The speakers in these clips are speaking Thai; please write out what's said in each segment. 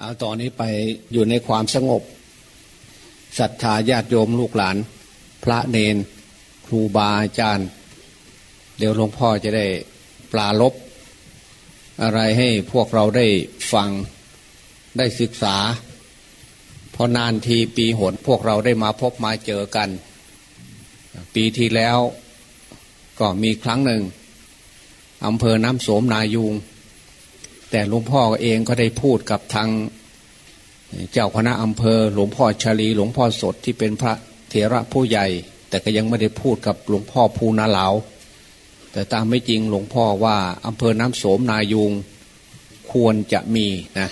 เอาตอนนี้ไปอยู่ในความสงบศรัทธาญาติโยมลูกหลาน พระเนน ครูบาอาจารย์ เดี๋ยวหลวงพ่อจะได้ปลาลบ อะไรให้พวกเราได้ฟังได้ศึกษา พอนานทีปีหนพวกเราได้มาพบมาเจอกัน ปีที่แล้วก็มีครั้งหนึ่งอำเภอน้ำโสมนายุง แต่หลวงพ่อเองก็ได้พูดกับทางเจ้าคณะอำเภอ หลวงพ่อชาลีหลวงพ่อสดที่เป็นพระเถระผู้ใหญ่ แต่ก็ยังไม่ได้พูดกับหลวงพ่อภูนาเหลาแต่ตามไม่จริงหลวงพ่อว่าอำเภอน้ำโสมนายุงควรจะมีนะ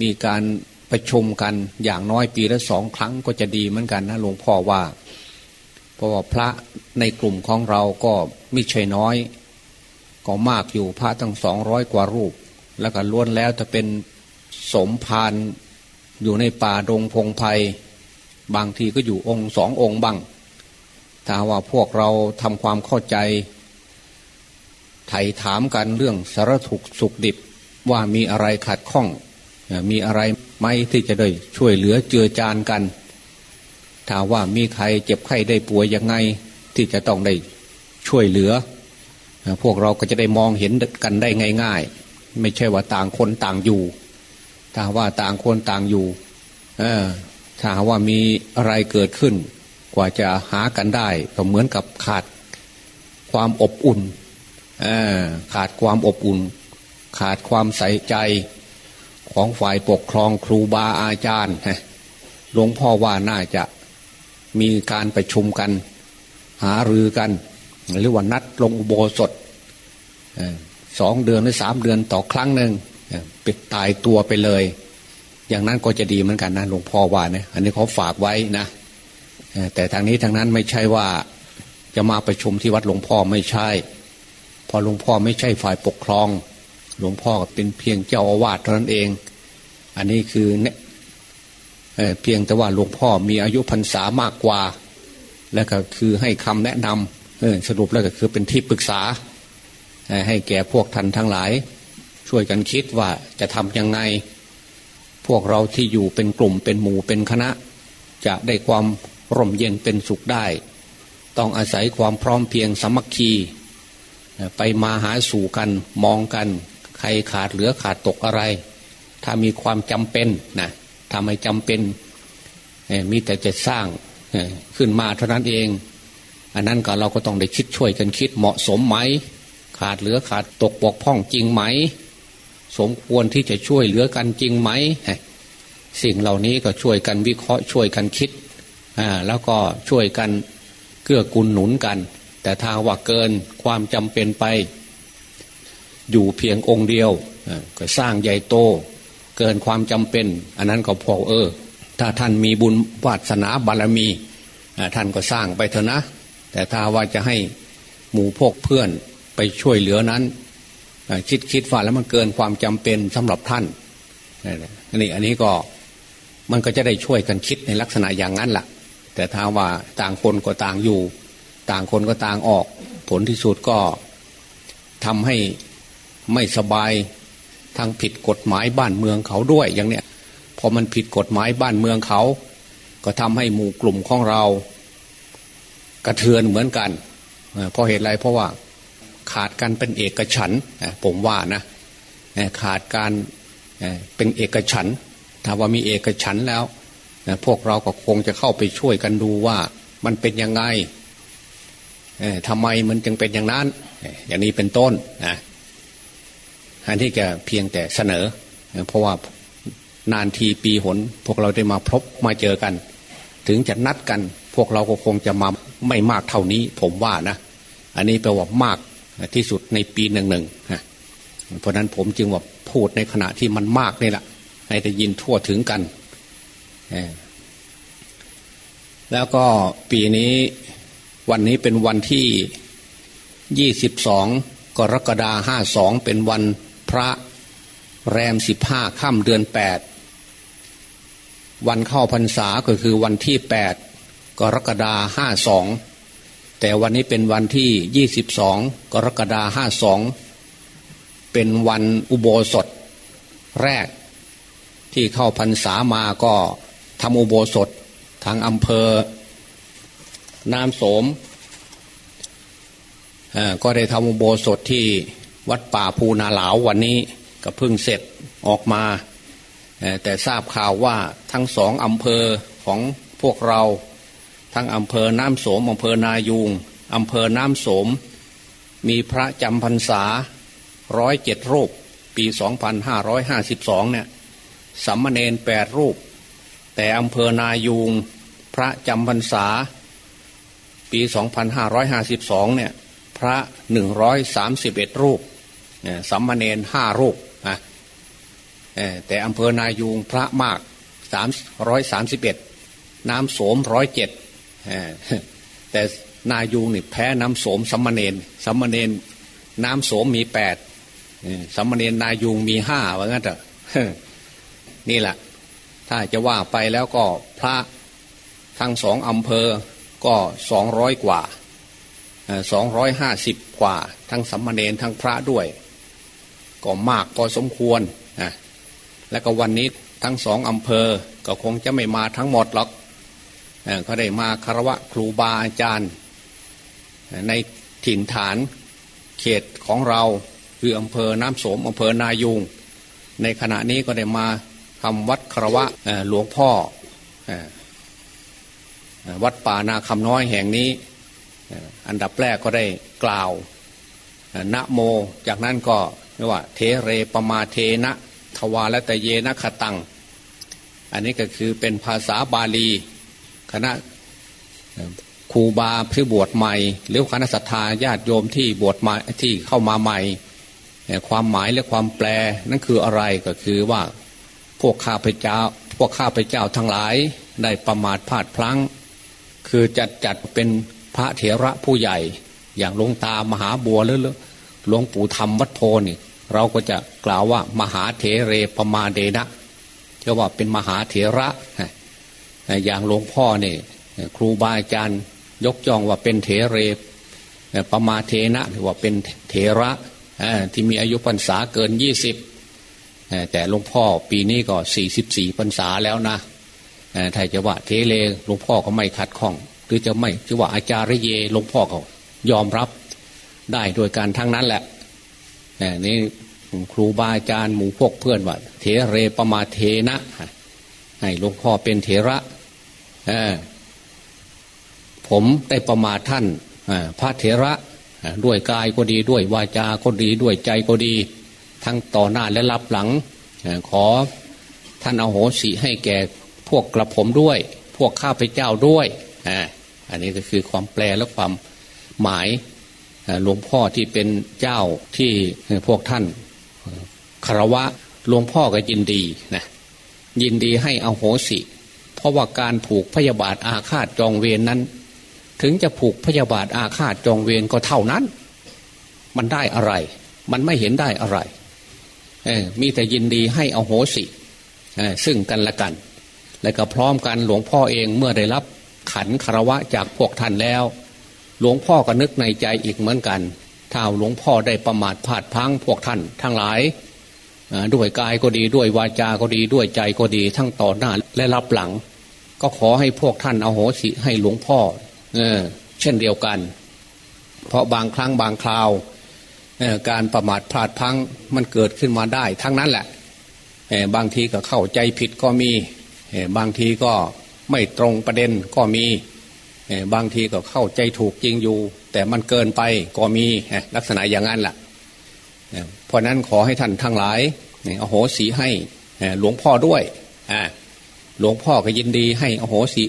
มีการประชุมกันอย่างน้อยปีละสองครั้งก็จะดีเหมือนกันนะหลวงพ่อว่า เพราะว่าพระในกลุ่มของเราก็ไม่ใช่น้อย ก็มากอยู่พระตั้งสองร้อยกว่ารูป แล้วก็ล้วนแล้วจะเป็นสมภารอยู่ในป่าดงพงไพ่บางทีก็อยู่องค์สององค์บ้างถ้าว่าพวกเราทำความเข้าใจ ไถ่ถามกันเรื่องสารถุกสุขดิบว่ามีอะไรขัดข้อง มีอะไรไหมที่จะได้ช่วยเหลือเจือจานกัน ถ้าว่ามีใครเจ็บไข้ได้ป่วยยังไงที่จะต้องได้ช่วยเหลือ พวกเราก็จะได้มองเห็นกันได้ง่าย ไม่ใช่ว่าต่างคนต่างอยู่ ถ้าว่าต่างคนต่างอยู่ เออถ้าว่ามีอะไรเกิดขึ้น กว่าจะหากันได้ ก็เหมือนกับขาดความอบอุ่นอขาดความอบอุ่น ขาดความใส่ใจของฝ่ายปกครองครูบาอาจารย์หลวงพ่อว่าน่าจะมีการประชุมกัน หารือกัน หรือว่านัดลงอุโบสถ สองเดือนหรือสามเดือนต่อครั้งหนึ่งปิดตายตัวไปเลย อย่างนั้นก็จะดีเหมือนกันนะหลวงพ่อว่านะอันนี้เขาฝากไว้นะแต่ทางนี้ทางนั้นไม่ใช่ว่าจะมาประชุมที่วัดหลวงพ่อไม่ใช่ พอหลวงพ่อไม่ใช่ฝ่ายปกครอง หลวงพ่อเป็นเพียงเจ้าอาวาสเท่านั้นเอง อันนี้คือเนี่ยเพียงแต่ว่าหลวงพ่อมีอายุพรรษามากกว่า แล้วก็คือให้คำแนะนำสรุปแล้วก็คือเป็นที่ปรึกษา ให้แก่พวกท่านทั้งหลาย ช่วยกันคิดว่าจะทำยังไง พวกเราที่อยู่เป็นกลุ่มเป็นหมู่เป็นคณะ จะได้ความร่มเย็นเป็นสุขได้ ต้องอาศัยความพร้อมเพียงสมัคคี ไปมาหาสู่กันมองกัน ใครขาดเหลือขาดตกอะไร ถ้ามีความจำเป็นนะทำให้จำเป็นมีแต่จะสร้างขึ้นมาเท่านั้นเอง อันนั้นก็เราก็ต้องได้คิดช่วยกันคิดเหมาะสมไหม ขาดเหลือขาดตกบกพร่องจริงไหม สมควรที่จะช่วยเหลือกันจริงไหม สิ่งเหล่านี้ก็ช่วยกันวิเคราะห์ช่วยกันคิดแล้วก็ช่วยกันเกื้อกูลหนุนกัน แต่ถ้าว่าเกินความจำเป็นไป อยู่เพียงองค์เดียวก็สร้างใหญ่โต เกินความจำเป็น อันนั้นก็พอเออ ถ้าท่านมีบุญวาสนาบารมีท่านก็สร้างไปเถอะนะ แต่ถ้าว่าจะให้หมู่พกเพื่อน ไปช่วยเหลือนั้น คิดคิดว่าแล้วมันเกินความจำเป็นสำหรับท่านอันนี้อันนี้ก็มันก็จะได้ช่วยกันคิดในลักษณะอย่างนั้นแหละแต่ถ้าว่าต่างคนก็ต่างอยู่ ต่างคนก็ต่างออก ผลที่สุดก็ทำให้ไม่สบายทางผิดกฎหมายบ้านเมืองเขาด้วยอย่างเนี้ยพอมันผิดกฎหมายบ้านเมืองเขา ก็ทำให้หมู่กลุ่มของเรา กระเทือนเหมือนกันเพราะเหตุไรเพราะว่า ขาดการเป็นเอกฉันผมว่านะขาดการเป็นเอกฉันถ้าว่ามีเอกฉันแล้วพวกเราก็คงจะเข้าไปช่วยกันดูว่ามันเป็นยังไงทำไมมันจึงเป็นอย่างนั้น อย่างนี้เป็นต้นนะอันที่จะเพียงแต่เสนอ เพราะว่านานทีปีหน พวกเราได้มาพบมาเจอกัน ถึงจะนัดกัน พวกเราก็คงจะมาไม่มากเท่านี้ ผมว่านะ อันนี้แปลว่ามาก ที่สุดในปีหนึ่งหนึ่งเพราะนั้นผมจึงว่าพูดในขณะที่มันมากนี่แหละให้ได้ยินทั่วถึงกัน แล้วก็ปีนี้วันนี้เป็นวันที่ยี่สิบสองกรกฎาห้าสองเป็นวันพระแรมสิบห้าค่ำเดือนแปดวันเข้าพรรษาก็คือวันที่แปดกรกฎาห้าสอง แต่วันนี้เป็นวันที่ยี่สิบสองกรกฎาห้าสองเป็นวันอุโบสถแรก ที่เข้าพรรษามาก็ทำอุโบสถทางอำเภอนามโสมก็ได้ทำอุโบสถที่วัดป่าภูนาหลาววันนี้ก็เพิ่งเสร็จออกมา แต่ทราบข่าวว่าทั้งสองอำเภอของพวกเรา ทั้งอำเภอน้ำโสมอำเภอนายูงอำเภอน้ำโสม มีพระจำพรรษาร้อยเจ็ดรูป ปี 2552 เนี่ยสัมมาเนนแปดรูป แต่อำเภอนายูงพระจำพรรษา ปี 2552 เนี่ยพระ 131 รูปสัมมาเนนห้ารูปนะแต่อำเภอนายูงพระมาก 331 น้ำโสมร้อยเจ็ด แต่นายูงนี่แพ้น้ำโสมสัมมาเนนสัมมาเนนน้ำโสมมีแปดสัมมาเนนนายูงมีห้าว่างั้นเถอะนี่แหละ ถ้าจะว่าไปแล้วก็พระทั้งสองอำเภอก็สองร้อยกว่าสองร้อยห้าสิบกว่า ทั้งสัมมาเนนทั้งพระด้วย ก็มากพอสมควรนะแล้วก็วันนี้ทั้งสองอำเภอก็คงจะไม่มาทั้งหมดหรอก เขาได้มาคารวะครูบาอาจารย์ ในถิ่นฐานเขตของเราคืออำเภอน้ำโสมอำเภอนายุง ในขณะนี้ก็ได้มาทำวัดคารวะหลวงพ่อวัดป่านาคำน้อยแห่งนี้ อันดับแรกก็ได้กล่าวนะโม จากนั้นก็เรียกว่า เทเรปมาเทนะทวาและตะเยนะขตัง อันนี้ก็คือเป็นภาษาบาลี คณะครูบาผู้บวชใหม่ หรือคณะศรัทธาญาติโยมที่บวชใหมาที่เข้ามาใหม่ ความหมายและความแปลนั่นคืออะไรก็คือว่าพวกข้าพเจ้า พวกข้าพเจ้าทั้งหลายได้ประมาทพลาดพลั้ง คือจัดจัดเป็นพระเถระผู้ใหญ่ อย่างหลวงตามหาบัวหรือหลวงปู่ธรรมวัดโพนี่เราก็จะกล่าวว่ามหาเถเรปมาเดนะเรียกว่าเป็นมหาเถระ อย่างหลวงพ่อเนี่ยครูบาอาจารย์ยกย่องว่าเป็นเถเรปมาเทนะหรือว่าเป็นเถระที่มีอายุพรรษาเกินยี่สิบแต่หลวงพ่อปีนี้ก็สี่สิบสี่พรรษาแล้วนะถ้าจะว่าเทเลหลวงพ่อก็ไม่ขัดข้อง หรือจะไม่จะว่าอาจารย์เยหลวงพ่อก็ยอมรับได้โดยการทั้งนั้นแหละนี่ครูบาอาจารย์หมู่พวกเพื่อนว่าเทเรปมาเทนะ ให้หลวงพ่อเป็นเถระผมได้ประมาทท่านพระเถระด้วยกายก็ดีด้วยวาจาก็ดีด้วยใจก็ดี ทั้งต่อหน้าและรับหลังขอท่านเอาโหสิให้แก่พวกกระผมด้วย พวกข้าพเจ้าด้วยอันนี้ก็คือความแปลและความหมายหลวงพ่อที่เป็นเจ้าที่พวกท่านคารวะหลวงพ่อก็ยินดีนะ ยินดีให้อโหสิ เพราะว่าการผูกพยาบาทอาฆาตจองเวรนนั้น ถึงจะผูกพยาบาทอาฆาตจองเวรก็เท่านั้น มันได้อะไร มันไม่เห็นได้อะไรมีแต่ยินดีให้อโหสิซึ่งกันและกัน และก็พร้อมกันหลวงพ่อเองเมื่อได้รับขันคารวะจากพวกท่านแล้ว หลวงพ่อก็นึกในใจอีกเหมือนกันถ้าหลวงพ่อได้ประมาทพลาดพังพวกท่านทั้งหลาย ด้วยกายก็ดีด้วยวาจาก็ดีด้วยใจก็ดี ทั้งต่อหน้าและรับหลัง ก็ขอให้พวกท่านเอาโหสิให้หลวงพ่อเเช่นเดียวกัน เพราะบางครั้งบางคราวการประมาทพลาดพังมันเกิดขึ้นมาได้ ทั้งนั้นแหละบางทีก็เข้าใจผิดก็มี บางทีก็ไม่ตรงประเด็นก็มี บางทีก็เข้าใจถูกจริงอยู่ แต่มันเกินไปก็มีลักษณะอย่างนั้นแหละ เพราะนั้นขอให้ท่านทั้งหลายอโหสีให้หลวงพ่อด้วยหลวงพ่อก็ยินดีให้อโหสี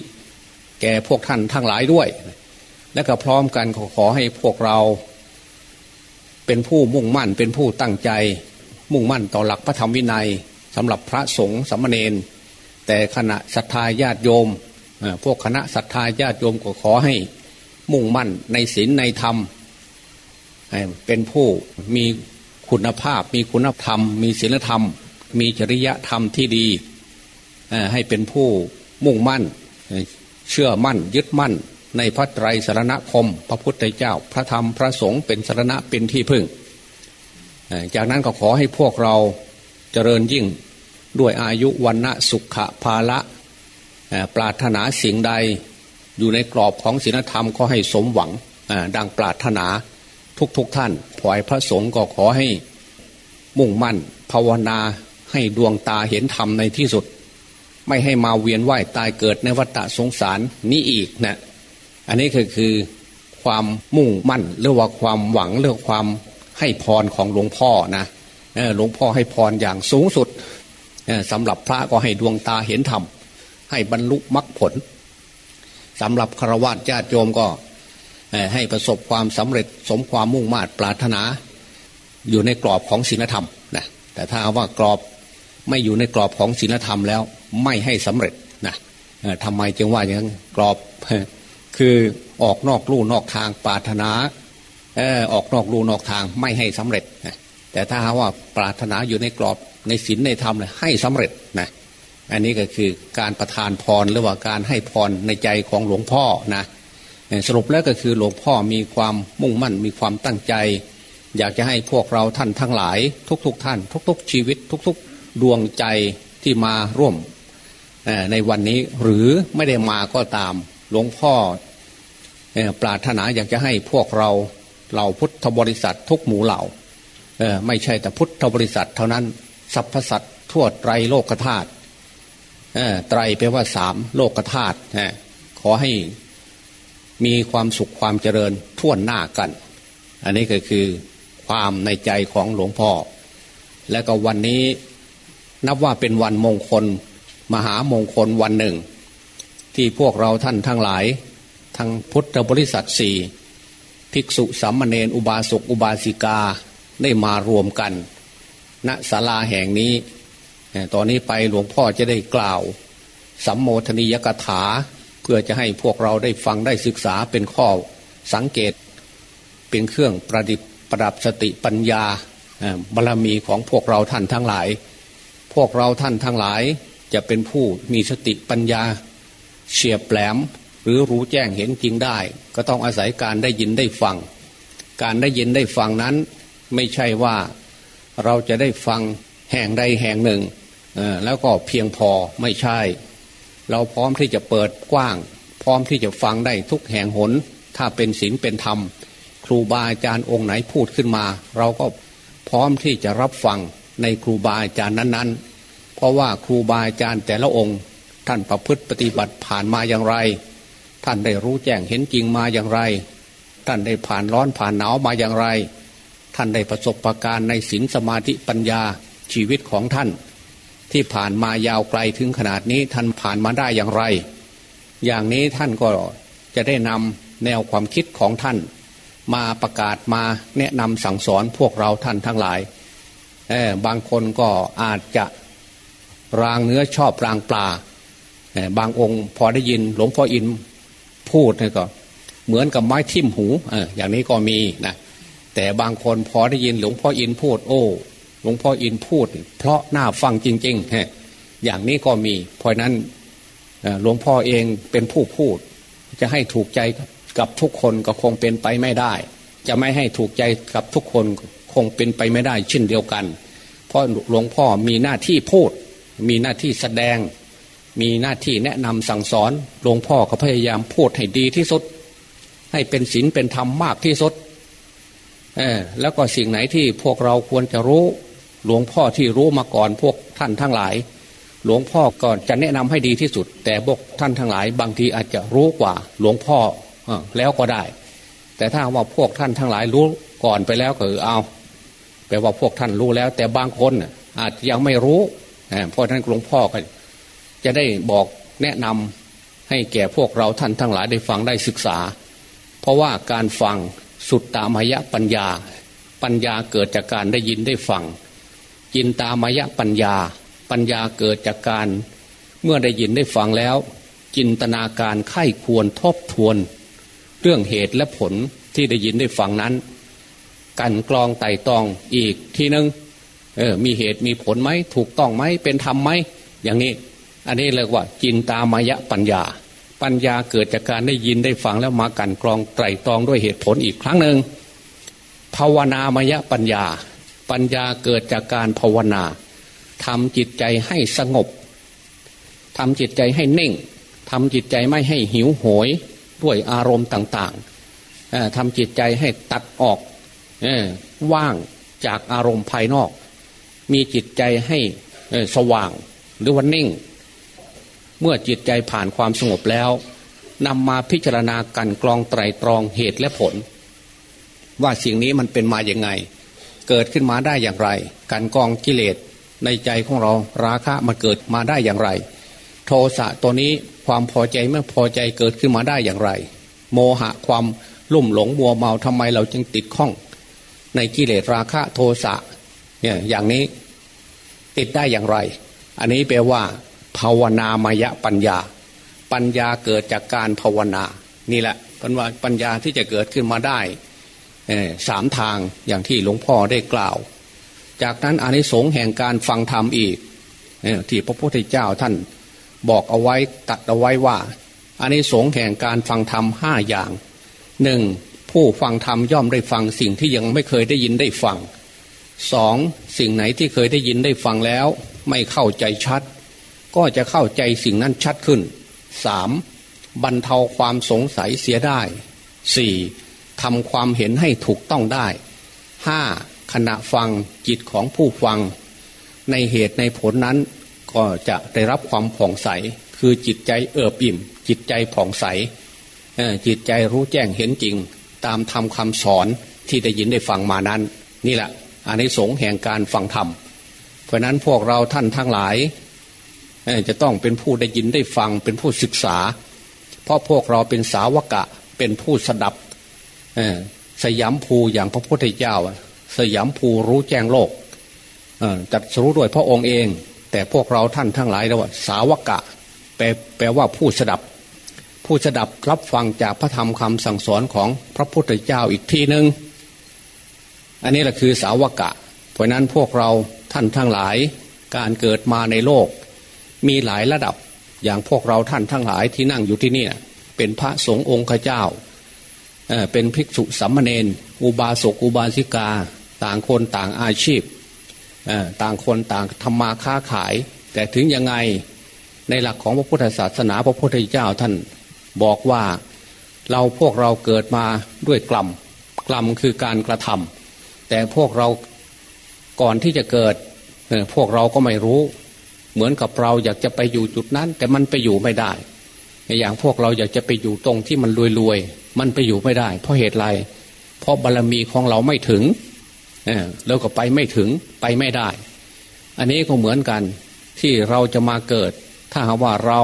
แก่พวกท่านทั้งหลายด้วย และก็พร้อมกันขอขอให้พวกเรา เป็นผู้มุ่งมั่นเป็นผู้ตั้งใจ มุ่งมั่นต่อหลักพระธรรมวินัยสำหรับพระสงฆ์สัมมเนนแต่คณะศรัทธาญาติโยมพวกคณะศรัทธาญาติโยมก็ขอให้มุ่งมั่นในศีลในธรรมเป็นผู้มี คุณภาพ มีคุณธรรม มีศีลธรรม มีจริยธรรมที่ดี ให้เป็นผู้มุ่งมั่น เชื่อมั่น ยึดมั่น ในพระไตรสารณคม พระพุทธเจ้า พระธรรมพระสงฆ์เป็นสารณะเป็นที่พึ่ง จากนั้นก็ขอให้พวกเราเจริญยิ่งด้วยอายุวันณะสุขภาละปรารถนาสิ่งใดอยู่ในกรอบของศีลธรรมก็ให้สมหวังดังปรารถนา ทุกๆทท่านผอยพระสงฆ์ก็ขอให้มุ่งมั่น ภาวนาให้ดวงตาเห็นธรรมในที่สุด ไม่ให้มาเวียนว่ายตายเกิดในวัฏสงสารนี้อีกนะอันนี้คือคือความมุ่งมั่นหรือว่าความหวังเรื่องความให้พรของหลวงพ่อนะหลวงพ่อให้พรอย่างสูงสุดสำหรับพระก็ให้ดวงตาเห็นธรรมให้บรรลุมรรคผลสำหรับฆราวาสญาติโยมก็ ให้ประสบความสำเร็จสมความมุ่งมา่ปรารถนา อยู่ในกรอบของศีลธรรมนะแต่ถ้าว่ากรอบไม่อยู่ในกรอบของศีลธรรมแล้วไม่ให้สำเร็จนะทำไมจึงว่าอย่างกรอบคือออกนอกลู่นอกทางปรารถนาออกนอกลู่นอกทางไม่ให้สำเร็จนะแต่ถ้าว่าปรารถนาอยู่ในกรอบในศีลในธรรมเลยให้สำเร็จนะอันนี้ก็คือการประทานพรหรือว่าการให้พรในใจของหลวงพ่อนะ สรุปแล้วก็คือหลวงพ่อมีความมุ่งมั่นมีความตั้งใจ อยากจะให้พวกเราท่านทั้งหลาย ทุกๆทท่าน ทุก ๆ ชีวิต ทุก ๆ ดวงใจที่มาร่วมในวันนี้หรือไม่ได้มาก็ตาม หลวงพ่อปรารถนาอยากจะให้พวกเราเหล่าพุทธบริษัททุกหมู่เหล่าไม่ใช่แต่พุทธบริษัทเท่านั้นสรรพสัตว์ทั่วไตรโลกธาตุไตรแปลว่าสามโลกธาตุขอให้ มีความสุขความเจริญท่วนหน้ากัน อันนี้ก็คือความในใจของหลวงพ่อ และก็วันนี้นับว่าเป็นวันมงคล มหามงคลวันหนึ่ง ที่พวกเราท่านทั้งหลาย ทั้งพุทธบริษัทสี่ภิกษุสามเณรอุบาสกอุบาสิกาได้มารวมกัน ณศาลาแห่งนี้ ตอนนี้ไปหลวงพ่อจะได้กล่าวสัมโมทนิยกถา เพื่อจะให้พวกเราได้ฟังได้ศึกษาเป็นข้อสังเกต เป็นเครื่องประดิษฐ์ประดับสติปัญญาบารรมีของพวกเราท่านทั้งหลาย พวกเราท่านทั้งหลายจะเป็นผู้มีสติปัญญาเฉียบแหลม หรือรู้แจ้งเห็นจริงได้ ก็ต้องอาศัยการได้ยินได้ฟัง การได้ยินได้ฟังนั้นไม่ใช่ว่าเราจะได้ฟังแห่งใดแห่งหนึ่งแล้วก็เพียงพอไม่ใช่ เราพร้อมที่จะเปิดกว้าง พร้อมที่จะฟังได้ทุกแห่งหน ถ้าเป็นศีลเป็นธรรม ครูบาอาจารย์องค์ไหนพูดขึ้นมา เราก็พร้อมที่จะรับฟังในครูบาอาจารย์นั้น ๆ เพราะว่าครูบาอาจารย์แต่ละองค์ ท่านประพฤติปฏิบัติผ่านมาอย่างไร ท่านได้รู้แจ้งเห็นจริงมาอย่างไร ท่านได้ผ่านร้อนผ่านหนาวมาอย่างไร ท่านได้ประสบประการในศีลสมาธิปัญญาชีวิตของท่าน ที่ผ่านมายาวไกลถึงขนาดนี้ท่านผ่านมาได้อย่างไร อย่างนี้ท่านก็จะได้นำแนวความคิดของท่าน มาประกาศมาแนะนำสั่งสอนพวกเราท่านทั้งหลายบางคนก็อาจจะรางเนื้อชอบรางปลาบางองค์พอได้ยินหลวงพ่ออินพูดนี่ก็เหมือนกับไม้ทิ่มหูอย่างนี้ก็มีนะแต่บางคนพอได้ยินหลวงพ่ออินพูดโอ้ หลวงพ่ออินพูด เพราะน่าฟังจริงๆฮะอย่างนี้ก็มี เพราะนั้นหลวงพ่อเองเป็นผู้พูด จะให้ถูกใจกับทุกคนก็คงเป็นไปไม่ได้ จะไม่ให้ถูกใจกับทุกคนคงเป็นไปไม่ได้เช่นเดียวกัน เพราะหลวงพ่อมีหน้าที่พูด มีหน้าที่แสดง มีหน้าที่แนะนำสั่งสอนหลวงพ่อก็พยายามพูดให้ดีที่สุด ให้เป็นศีลเป็นธรรมมากที่สุดแล้วก็สิ่งไหนที่พวกเราควรจะรู้ หลวงพ่อที่รู้มาก่อนพวกท่านทั้งหลาย หลวงพ่อก่อนจะแนะนำให้ดีที่สุด แต่พวกท่านทั้งหลาย บางทีอาจจะรู้กว่า หลวงพ่อแล้วก็ได้ แต่ถ้าว่าพวกท่านทั้งหลายรู้ก่อนไปแล้วก็เอาแปลว่าพวกท่านรู้แล้ว แต่บางคนอาจจะยังไม่รู้เพราะท่านหลวงพ่อก็จะได้บอกแนะนำให้แก่พวกเราท่านทั้งหลายได้ฟังได้ศึกษา เพราะว่าการฟังสุดตามายะปัญญา ปัญญาเกิดจากการได้ยินได้ฟัง จินตามายะปัญญา ปัญญาเกิดจากการ เมื่อได้ยินได้ฟังแล้ว จินตนาการไข้ควรทบทวน เรื่องเหตุและผลที่ได้ยินได้ฟังนั้น กันกรองไต่ตองอีกทีนึงเออมีเหตุมีผลไหมถูกต้องไหมเป็นธรรมไหมอย่างนี้ อันนี้เรียกว่า จินตามายะปัญญา ปัญญาเกิดจากการได้ยินได้ฟังแล้วมากันกรองไตรตรองด้วยเหตุผลอีกครั้งหนึ่งภาวนามายะปัญญา ปัญญาเกิดจากการภาวนาทำจิตใจให้สงบทำจิตใจให้เน่งทำจิตใจไม่ให้หิวโหยด้วยอารมณ์ต่างๆทำจิตใจให้ตัดออกว่างจากอารมณ์ภายนอก มีจิตใจให้สว่างหรือว่านิ่ง เมื่อจิตใจผ่านความสงบแล้วนำมาพิจารณากันกรองไตรตรองเหตุและผล ว่าสิ่งนี้มันเป็นมาอย่างไง เกิดขึ้นมาได้อย่างไร การกองกิเลสในใจของเราราคะมันเกิดมาได้อย่างไร โทสะตัวนี้ความพอใจไม่พอใจเกิดขึ้นมาได้อย่างไร โมหะความลุ่มหลงมัวเมาทำไมเราจึงติดข้อง ในกิเลสราคะโทสะเนี่ยอย่างนี้ติดได้อย่างไร อันนี้แปลว่า ภาวนามยปัญญา ปัญญาเกิดจากการภาวนา นี่แหละเป็นว่าปัญญาที่จะเกิดขึ้นมาได้ สามทางอย่างที่หลวงพ่อได้กล่าว จากนั้นอานิสงส์แห่งการฟังธรรมอีกที่พระพุทธเจ้าท่านบอกเอาไว้ตัดเอาไว้ว่าอานิสงส์แห่งการฟังธรรมห้าอย่างหนึ่งผู้ฟังธรรมย่อมได้ฟังสิ่งที่ยังไม่เคยได้ยินได้ฟังสองสิ่งไหนที่เคยได้ยินได้ฟังแล้ว ไม่เข้าใจชัด ก็จะเข้าใจสิ่งนั้นชัดขึ้นสามบรรเทาความสงสัยเสียได้สี่ ทำความเห็นให้ถูกต้องได้ห้าขณะฟังจิตของผู้ฟัง ในเหตุในผลนั้นก็จะได้รับความผ่องใส คือจิตใจเอิบอิ่ม จิตใจผ่องใสจิตใจรู้แจ้งเห็นจริง ตามทำคำสอนที่ได้ยินได้ฟังมานั้น นี่แหละอันนี้สงแห่งการฟังธรรม เพราะนั้นพวกเราท่านทั้งหลายจะต้องเป็นผู้ได้ยินได้ฟังเป็นผู้ศึกษา เพราะพวกเราเป็นสาวกะเป็นผู้สดับ สยามภูอย่างพระพุทธเจ้า สยามภูรู้แจ้งโลกจัดรู้ด้วยพระองค์เอง แต่พวกเราท่านทั้งหลายเรียกว่า สาวกะ แปลแปลว่าผู้สดับ ผู้สดับรับฟังจากพระธรรมคำสั่งสอนของพระพุทธเจ้าอีกทีหนึ่งอันนี้แหละคือสาวกะ เพราะนั้นพวกเราท่านทั้งหลาย การเกิดมาในโลก มีหลายระดับอย่างพวกเราท่านทั้งหลายที่นั่งอยู่ที่นี่เป็นพระสงฆ์องค์เจ้า เป็นภิกษุสัมมาเนนอุบาสกอุบาสิกา ต่างคนต่างอาชีพต่างคนต่างทำมาค้าขาย แต่ถึงยังไงในหลักของพระพุทธศาสนาพระพุทธเจ้าท่านบอกว่าเราพวกเราเกิดมาด้วยกลัมกลัมคือการกระทำแต่พวกเราก่อนที่จะเกิดพวกเราก็ไม่รู้ เหมือนกับเราอยากจะไปอยู่จุดนั้น แต่มันไปอยู่ไม่ได้ อย่างพวกเราอยากจะไปอยู่ตรงที่มันรวยๆ มันไปอยู่ไม่ได้ เพราะเหตุไรเพราะบารรมีของเราไม่ถึงแล้วก็ไปไม่ถึงไปไม่ได้ อันนี้ก็เหมือนกันที่เราจะมาเกิด ถ้าหากว่าเรา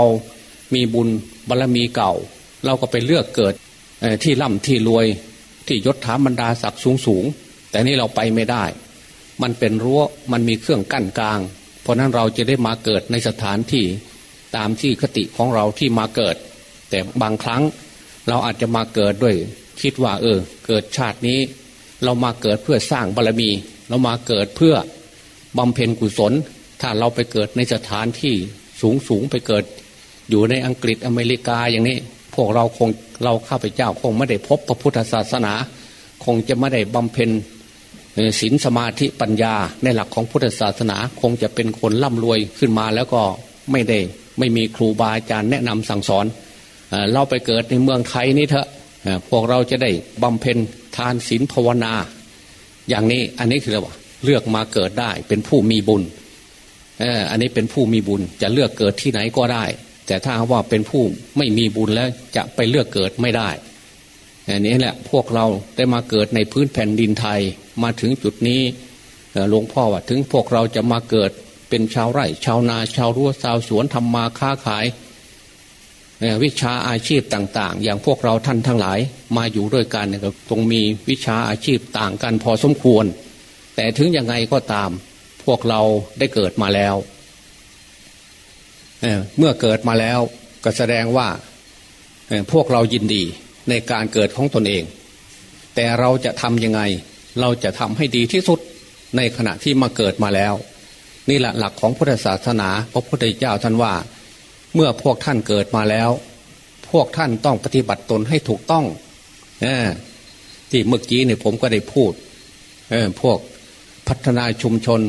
มีบุญบารรมีเก่า เราก็ไปเลือกเกิดที่ร่ำที่รวยที่ยศถาบรรดาศักดิ์สูงสูงแต่นี่เราไปไม่ได้ มันเป็นรั้วมันมีเครื่องกั้นกลาง เพราะนั้นเราจะได้มาเกิดในสถานที่ตามที่คติของเราที่มาเกิด แต่บางครั้ง เราอาจจะมาเกิดด้วย คิดว่า เออ เกิดชาตินี้ เรามาเกิดเพื่อสร้างบารรมี เรามาเกิดเพื่อบำเพ็ญกุศล ถ้าเราไปเกิดในสถานที่สูงสูงไปเกิด อยู่ในอังกฤษอเมริกาอย่างนี้ พวกเราคงเราข้าพเจ้าคงไม่ได้พบพระพุทธศาสนา คงจะไม่ได้บำเพ็ญศีลสมาธิปัญญาในหลักของพุทธศาสนา คงจะเป็นคนร่ำรวยขึ้นมาแล้วก็ไม่ได้ ไม่มีครูบาอาจารย์แนะนำสั่งสอน เราไปเกิดในเมืองไทยนี่เถอะพวกเราจะได้บำเพ็ญทานศีลภาวนา อย่างนี้อันนี้คือว่าเลือกมาเกิดได้เป็นผู้มีบุญอันนี้เป็นผู้มีบุญจะเลือกเกิดที่ไหนก็ได้ แต่ถ้าว่าเป็นผู้ไม่มีบุญแล้วจะไปเลือกเกิดไม่ได้อันนี้แหละพวกเราได้มาเกิดในพื้นแผ่นดินไทยมาถึงจุดนี้หลวงพ่อว่าถึงพวกเราจะมาเกิดเป็นชาวไร่ ชาวนาชาวรั้วชาวสวนทำมาค้าขาย วิชาอาชีพต่างๆ อย่างพวกเราท่านทั้งหลายมาอยู่ด้วยกันเนี่ยต้องมีวิชาอาชีพต่างกันพอสมควร แต่ถึงยังไงก็ตาม พวกเราได้เกิดมาแล้วเเมื่อเกิดมาแล้วก็แสดงว่าพวกเรายินดีในการเกิดของตนเอง แต่เราจะทำยังไง เราจะทำให้ดีที่สุดในขณะที่มาเกิดมาแล้ว นี่แหละหลักของพุทธศาสนาพระพุทธเจ้าท่านว่า เมื่อพวกท่านเกิดมาแล้ว พวกท่านต้องปฏิบัติตนให้ถูกต้องอที่เมื่อกี้เนี่ยผมก็ได้พูดพวกพัฒนาชุมชน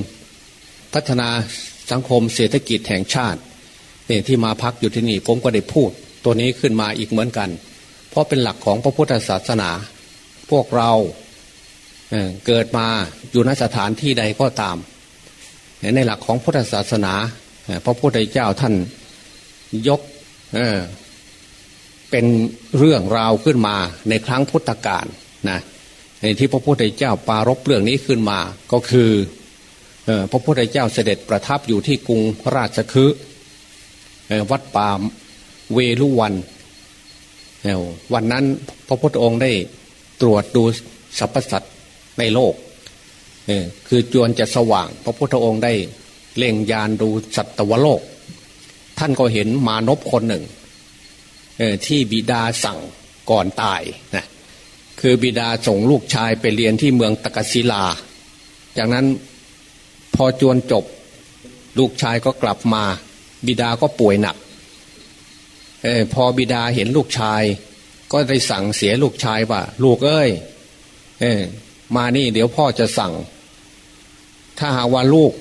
พัฒนาสังคมเศรษฐกิจแห่งชาติเนี่ยที่มาพักอยู่ที่นี่ ผมก็ได้พูด ตัวนี้ขึ้นมาอีกเหมือนกัน เพราะเป็นหลักของพระพุทธศาสนา พวกเราเเกิดมาอยู่ณสถานที่ใดก็ตาม ในหลักของพุทธศาสนาพระพุทธเจ้าท่าน ยกเเป็นเรื่องราวขึ้นมาในครั้งพุทธกาลนะในที่พระพุทธเจ้าปารบเรื่องนี้ขึ้นมาก็คือพระพุทธเจ้าเสด็จประทับอยู่ที่กรุงราชคฤห์วัดป่าเวลุวันวันนั้นพระพุทธองค์ได้ตรวจดูสรรพสัตว์ในโลกคือจวนจะสว่าง พระพุทธองค์ได้เล่งยานดูสัตวโลก ท่านก็เห็นมานพคนหนึ่งที่บิดาสั่งก่อนตายนะคือบิดาส่งลูกชายไปเรียนที่เมืองตะกศิลา จากนั้นพอจวนจบ ลูกชายก็กลับมา บิดาก็ป่วยหนักอพอบิดาเห็นลูกชาย ก็ได้สั่งเสียลูกชายว่า ลูกเอ้ยเอมานี่เดี๋ยวพ่อจะสั่ง ถ้าหากว่าลูก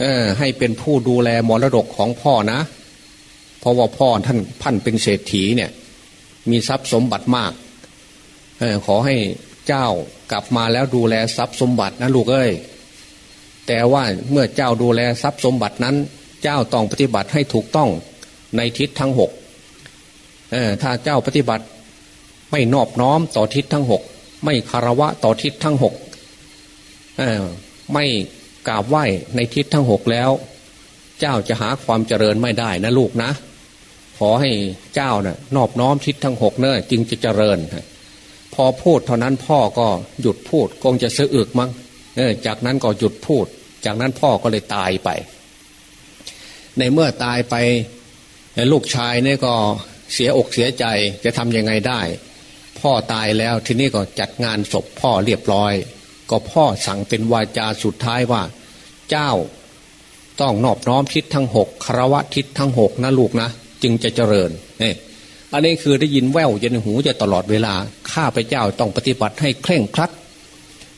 เออ ให้เป็นผู้ดูแลมรดกของพ่อนะ เพราะว่าพ่อท่านพันเป็นเศรษฐีเนี่ย มีทรัพย์สมบัติมากออขอให้เจ้ากลับมาแล้วดูแลทรัพย์สมบัตินะลูกเอ้ยแต่ว่าเมื่อเจ้าดูแลทรัพย์สมบัตินั้น เจ้าต้องปฏิบัติให้ถูกต้องในทิศทั้งหกถ้าเจ้าปฏิบัติไม่นอบน้อมต่อทิศทั้งหกไม่คารวะต่อทิศทั้งหกไม่ กราบไหว้ในทิศทั้งหกแล้ว เจ้าจะหาความเจริญไม่ได้นะลูกนะ ขอให้เจ้านะ่ะนอบน้อมทิศทั้งหกเนอะจึงจะเจริญ พอพูดเท่านั้นพ่อก็หยุดพูดคงจะเสือึกมั้งเออจากนั้นก็หยุดพูด จากนั้นพ่อก็เลยตายไป ในเมื่อตายไปลูกชายเนี่ยก็เสียอกเสียใจจะทำยังไงได้ พ่อตายแล้วทีนี้ก็จัดงานศพพ่อเรียบร้อย ก็พ่อสั่งเป็นวาจาสุดท้ายว่า เจ้าต้องนอบน้อมทิศทั้งหกคารวะทิศทั้งหกนะลูกนะ จึงจะเจริญนี่อันนี้คือได้ยินแววย็นหูจะตลอดเวลาข้าพเจ้าต้องปฏิบัติให้เคร่งครัด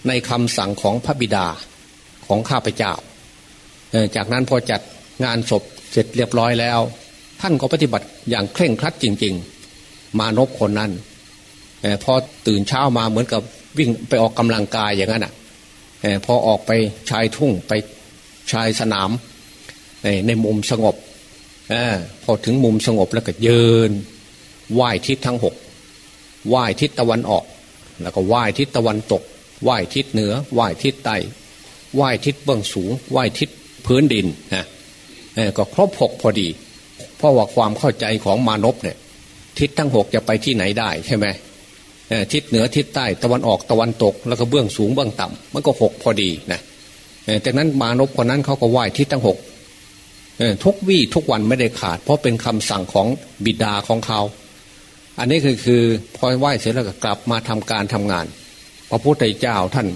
ในคำสั่งของพระบิดาของข้าพเจ้า จากนั้นพอจัดงานศพเสร็จเรียบร้อยแล้ว ท่านก็ปฏิบัติอย่างเคร่งครัดจริง ๆ มานพคนนั้นพอตื่นเช้ามาเหมือนกับ วิ่งไปออกกำลังกายอย่างนั้นอะพอออกไปชายทุ่งไปชายสนามในมุมสงบอพอถึงมุมสงบแล้วก็เยินไหว้ทิศทั้งหกไหว้ทิศตะวันออก แล้วก็ไหว้ทิศตะวันตกไหว้ทิศเหนือไหว้ทิศใต้ไหว้ทิศเบื้องสูงไหว้ทิศพื้นดินนะก็ครบหกพอดี เพราะว่าความเข้าใจของมานพเนี่ย ทิศทั้งหกจะไปที่ไหนได้ใช่ไหม ทิศเหนือทิศใต้ตะวันออกตะวันตก แล้วก็เบื้องสูงเบื้องต่ำมันก็หกพอดีนะจากนั้นมานพคนนั้นเขาก็ไหว้ทิศทั้งหกทุกวี่ทุกวันไม่ได้ขาด เพราะเป็นคำสั่งของบิดาของเขา อันนี้คือคือพอไหว้เสร็จแล้วก็กลับมาทำการทำงาน พระพุทธเจ้าท่าน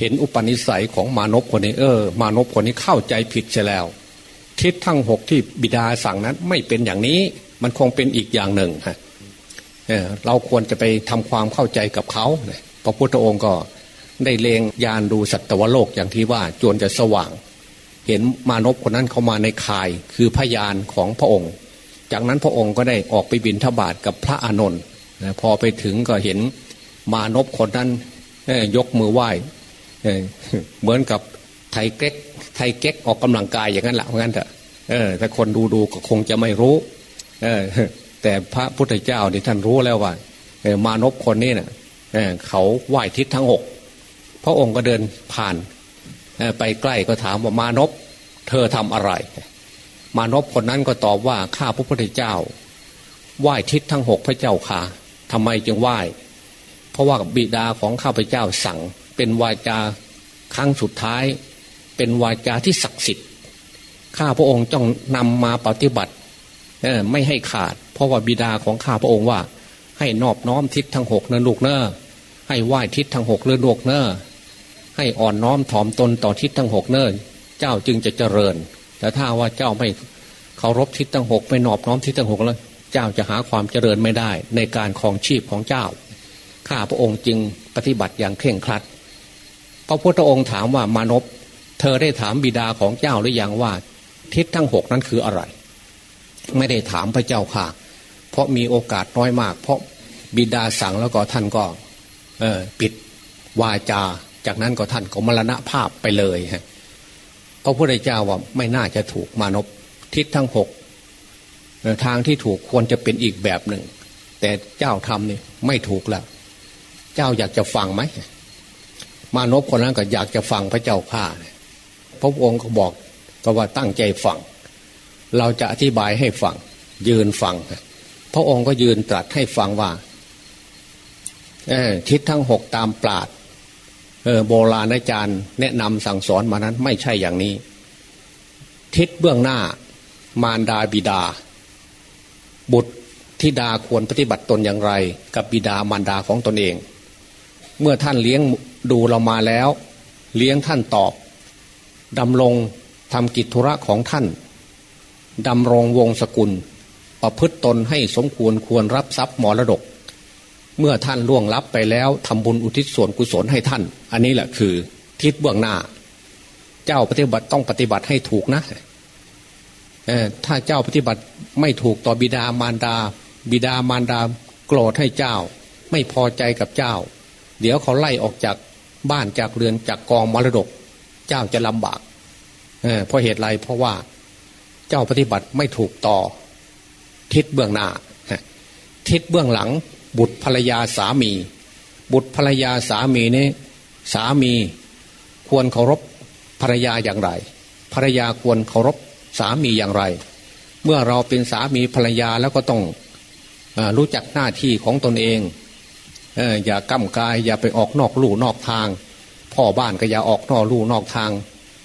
เห็นอุปนิสัยของมานพคนนี้เออ มานพคนนี้เข้าใจผิดใช่แล้ว ทิศทั้งหกที่บิดาสั่งนั้นไม่เป็นอย่างนี้มันคงเป็นอีกอย่างหนึ่งฮะ เราควรจะไปทำความเข้าใจกับเขาพระพุทธองค์ก็ได้เลงยานดูสัตวโลกอย่างที่ว่าจวนจะสว่าง เห็นมานพคนนั้นเข้ามาในข่ายคือพยานของพระองค์ จากนั้นพระองค์ก็ได้ออกไปบินทบาทกับพระอานนท์พอไปถึงก็เห็นมานพคนนั้นยกมือไหว้เหมือนกับไทยเก๊กไทยเก๊กออกกำลังกายอย่างนั้นแหละเพราะงั้นเถอะแต่คนดูดูก็คงจะไม่รู้ แต่พระพุทธเจ้าที่ท่านรู้แล้วว่ามานพคนนี้เนะ่ยเขาไหว้ทิศทั้งหกพระองค์ก็เดินผ่านไปใกล้ก็ถามว่ามานพเธอทำอะไร มานพคนนั้นก็ตอบว่าข้าพระพุทธเจ้า ไหว้ทิศทั้งหกพระเจ้าค่ะทำไมจึงไหว้ เพราะว่าบิดาของข้าพเจ้าสั่ง เป็นวาจาครั้งสุดท้าย เป็นวาจาที่ศักดิ์สิทธิ์ข้าพระองค์ต้องนำมาปฏิบัติ ไม่ให้ขาด เพราะว่าบิดาของข้าพระองค์ว่า ให้นอบน้อมทิศทั้งหกนะลูกเนอให้ไหว้ทิศทั้งหกเรือลูกเนอให้อ่อนน้อมถ่อมตนต่อทิศทั้งหกเนอเจ้าจึงจะเจริญ แต่ถ้าว่าเจ้าไม่เคารพทิศทั้งหกไม่นอบน้อมทิศทั้งหกแล้ว เจ้าจะหาความเจริญไม่ได้ ในการครองชีพของเจ้า ข้าพระองค์จึงปฏิบัติอย่างเคร่งครัด พระพุทธองค์ถามว่ามานพเธอได้ถามบิดาของเจ้าหรือยังว่า ทิศทั้งหกนั้นคืออะไร ไม่ได้ถามพระเจ้าค่ะ เพราะมีโอกาสน้อยมาก เพราะบิดาสั่งแล้วก็ท่านก็เออปิดวาจา จากนั้นก็ท่านก็มรณภาพไปเลยฮะพระพุทธเจ้าว่าไม่น่าจะถูกมานพทิศทั้งหกทางที่ถูกควรจะเป็นอีกแบบหนึ่ง แต่เจ้าทำนี่ไม่ถูกแล้วเจ้าอยากจะฟังไหมมานพคนนั้นก็อยากจะฟังพระเจ้าข้าพระองค์ก็บอกก็ว่าตั้งใจฟัง เราจะอธิบายให้ฟัง ยืนฟัง พระองค์ก็ยืนตรัสให้ฟังว่าทิศทั้งหกตามปราดโบราณอาจารย์ แนะนำสั่งสอนมานั้นไม่ใช่อย่างนี้ ทิศเบื้องหน้ามารดาบิดา บุตรธิดาควรปฏิบัติตนอย่างไร กับบิดามารดาของตนเอง เมื่อท่านเลี้ยงดูเรามาแล้ว เลี้ยงท่านตอบดำรงทำกิจธุระของท่าน ดำรงวงศกุล ประพฤติตนให้สมควรควรรับทรัพย์มรดก เมื่อท่านล่วงลับไปแล้วทำบุญอุทิศส่วนกุศลให้ท่าน อันนี้แหละคือทิศเบื้องหน้า เจ้าปฏิบัติต้องปฏิบัติให้ถูกนะถ้าเจ้าปฏิบัติไม่ถูกต่อบิดามารดา บิดามารดาโกรธให้เจ้า ไม่พอใจกับเจ้า เดี๋ยวเขาไล่ออกจากบ้านจากเรือนจากกองมรดก เจ้าจะลำบากเเพราะเหตุไรเพราะว่า เจ้าปฏิบัติไม่ถูกต่อ ทิศเบื้องหน้า ทิศเบื้องหลัง บุตรภรรยาสามี บุตรภรรยาสามีนี่สามีควรเคารพภรรยาอย่างไร ภรรยาควรเคารพสามีอย่างไร เมื่อเราเป็นสามีภรรยาแล้วก็ต้องอรู้จักหน้าที่ของตนเองอย่ากั้มกาย อย่าไปออกนอกลู่นอกทาง พ่อบ้านก็อย่าออกนอกลู่นอกทาง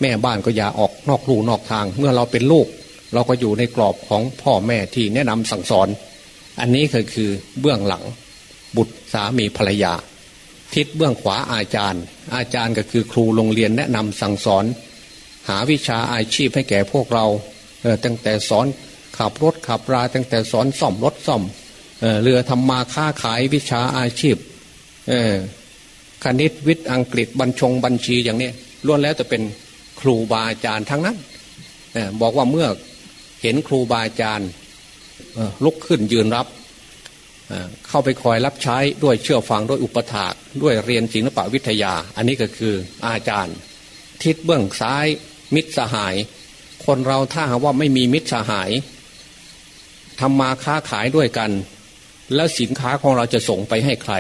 แม่บ้านก็อย่าออกนอกลู่นอกทาง เมื่อเราเป็นลูก เราก็อยู่ในกรอบของพ่อแม่ที่แนะนำสั่งสอน อันนี้คือคือเบื้องหลังบุตรสามีภรรยา ทิศเบื้องขวาอาจารย์ อาจารย์ก็คือครูโรงเรียนแนะนำสั่งสอน หาวิชาอาชีพให้แก่พวกเราตั้งแต่สอนขับรถขับราตั้งแต่สอนซ่อมรถซ่อมเรือทำมาค้าขายวิชาอาชีพคณิตวิทย์อังกฤษบัญชงบัญชีอย่างนี้ล้วนแล้วจะเป็นครูบาอาจารย์ทั้งนั้นบอกว่าเมื่อ เห็นครูบาอาจารย์ลุกขึ้นยืนรับ เข้าไปคอยรับใช้ด้วยเชื่อฟังด้วยอุปถากด้วยเรียนศิลปวิทยา อันนี้ก็คืออาจารย์ ทิศเบื้องซ้าย มิตรสหาย คนเราถ้าหากว่าไม่มีมิตรสหายทำมาค้าขายด้วยกัน แล้วสินค้าของเราจะส่งไปให้ใคร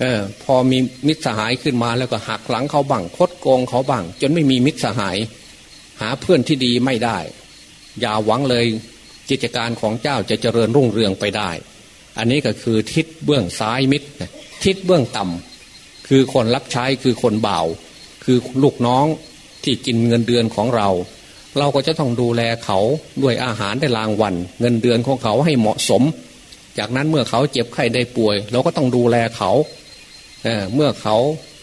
เออพอมีมิตรสหายขึ้นมาแล้วก็หักหลังเขาบังคดโกงเขาบังจนไม่มีมิตรสหาย หาเพื่อนที่ดีไม่ได้ อย่าหวังเลยกิจการของเจ้าจะเจริญรุ่งเรืองไปได้ อันนี้ก็คือทิศเบื้องซ้ายมิตร ทิศเบื้องต่ำคือคนรับใช้คือคนเบาคือลูกน้องที่กินเงินเดือนของเรา เราก็จะต้องดูแลเขาด้วยอาหารได้รางวัลเงินเดือนของเขาให้เหมาะสม จากนั้นเมื่อเขาเจ็บไข้ได้ป่วย เราก็ต้องดูแลเขาเเมื่อเขา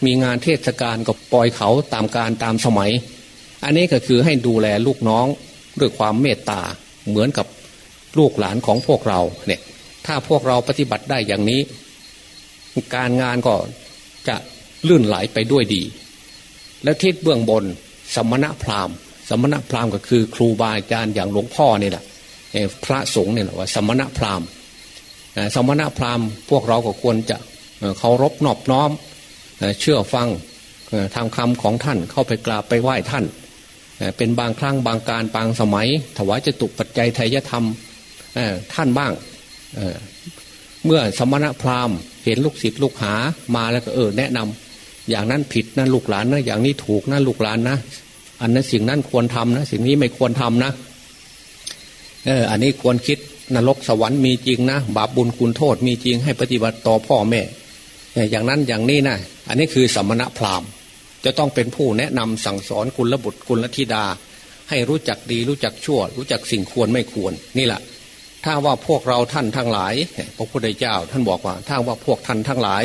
มีงานเทศกาลก็ปล่อยเขาตามการตามสมัย อันนี้ก็คือให้ดูแลลูกน้อง ด้วยความเมตตาเหมือนกับลูกหลานของพวกเราเนี่ยถ้าพวกเราปฏิบัติได้อย่างนี้ การงานก็จะลื่นไหลไปด้วยดี และทิศเบื้องบนสมณะพราหมณ์ สมณะพราหมณ์ก็คือครูบาอาจารย์อย่างหลวงพ่อนี่แหละพระสงฆ์เนี่ยว่า สมณะพราหมณ์สมณะพราหมณ์พวกเราก็ควรจะเคารพนอบน้อมเชื่อฟังทำคำของท่านเข้าไปกราบไปไหว้ท่าน เป็นบางครั้งบางการบางสมัย ถวายจตุปัจจัยไทยธรรมท่านบ้างเมื่อสมณพราหมณ์ เห็นลูกศิษย์ลูกหามาแล้วก็เออแนะนำอย่างนั้นผิดนะลูกหลานนะอย่างนี้ถูกนะลูกหลานนะอันนั้นสิ่งนั้นควรทำนะ สิ่งนี้ไม่ควรทำนะเอออันนี้ควรคิดนรกสวรรค์มีจริงนะบาปบุญคุณโทษมีจริงให้ปฏิบัติต่อพ่อแม่ อย่างนั้นอย่างนี้นะอันนี้คือสมณพราหมณ์ จะต้องเป็นผู้แนะนำสั่งสอนกุลบุตรกุลธิดา ให้รู้จักดีรู้จักชั่ว รู้จักสิ่งควรไม่ควรนี่แหละถ้าว่าพวกเราท่านทั้งหลาย พระพุทธเจ้าท่านบอกว่าถ้าว่าพวกท่านทั้งหลาย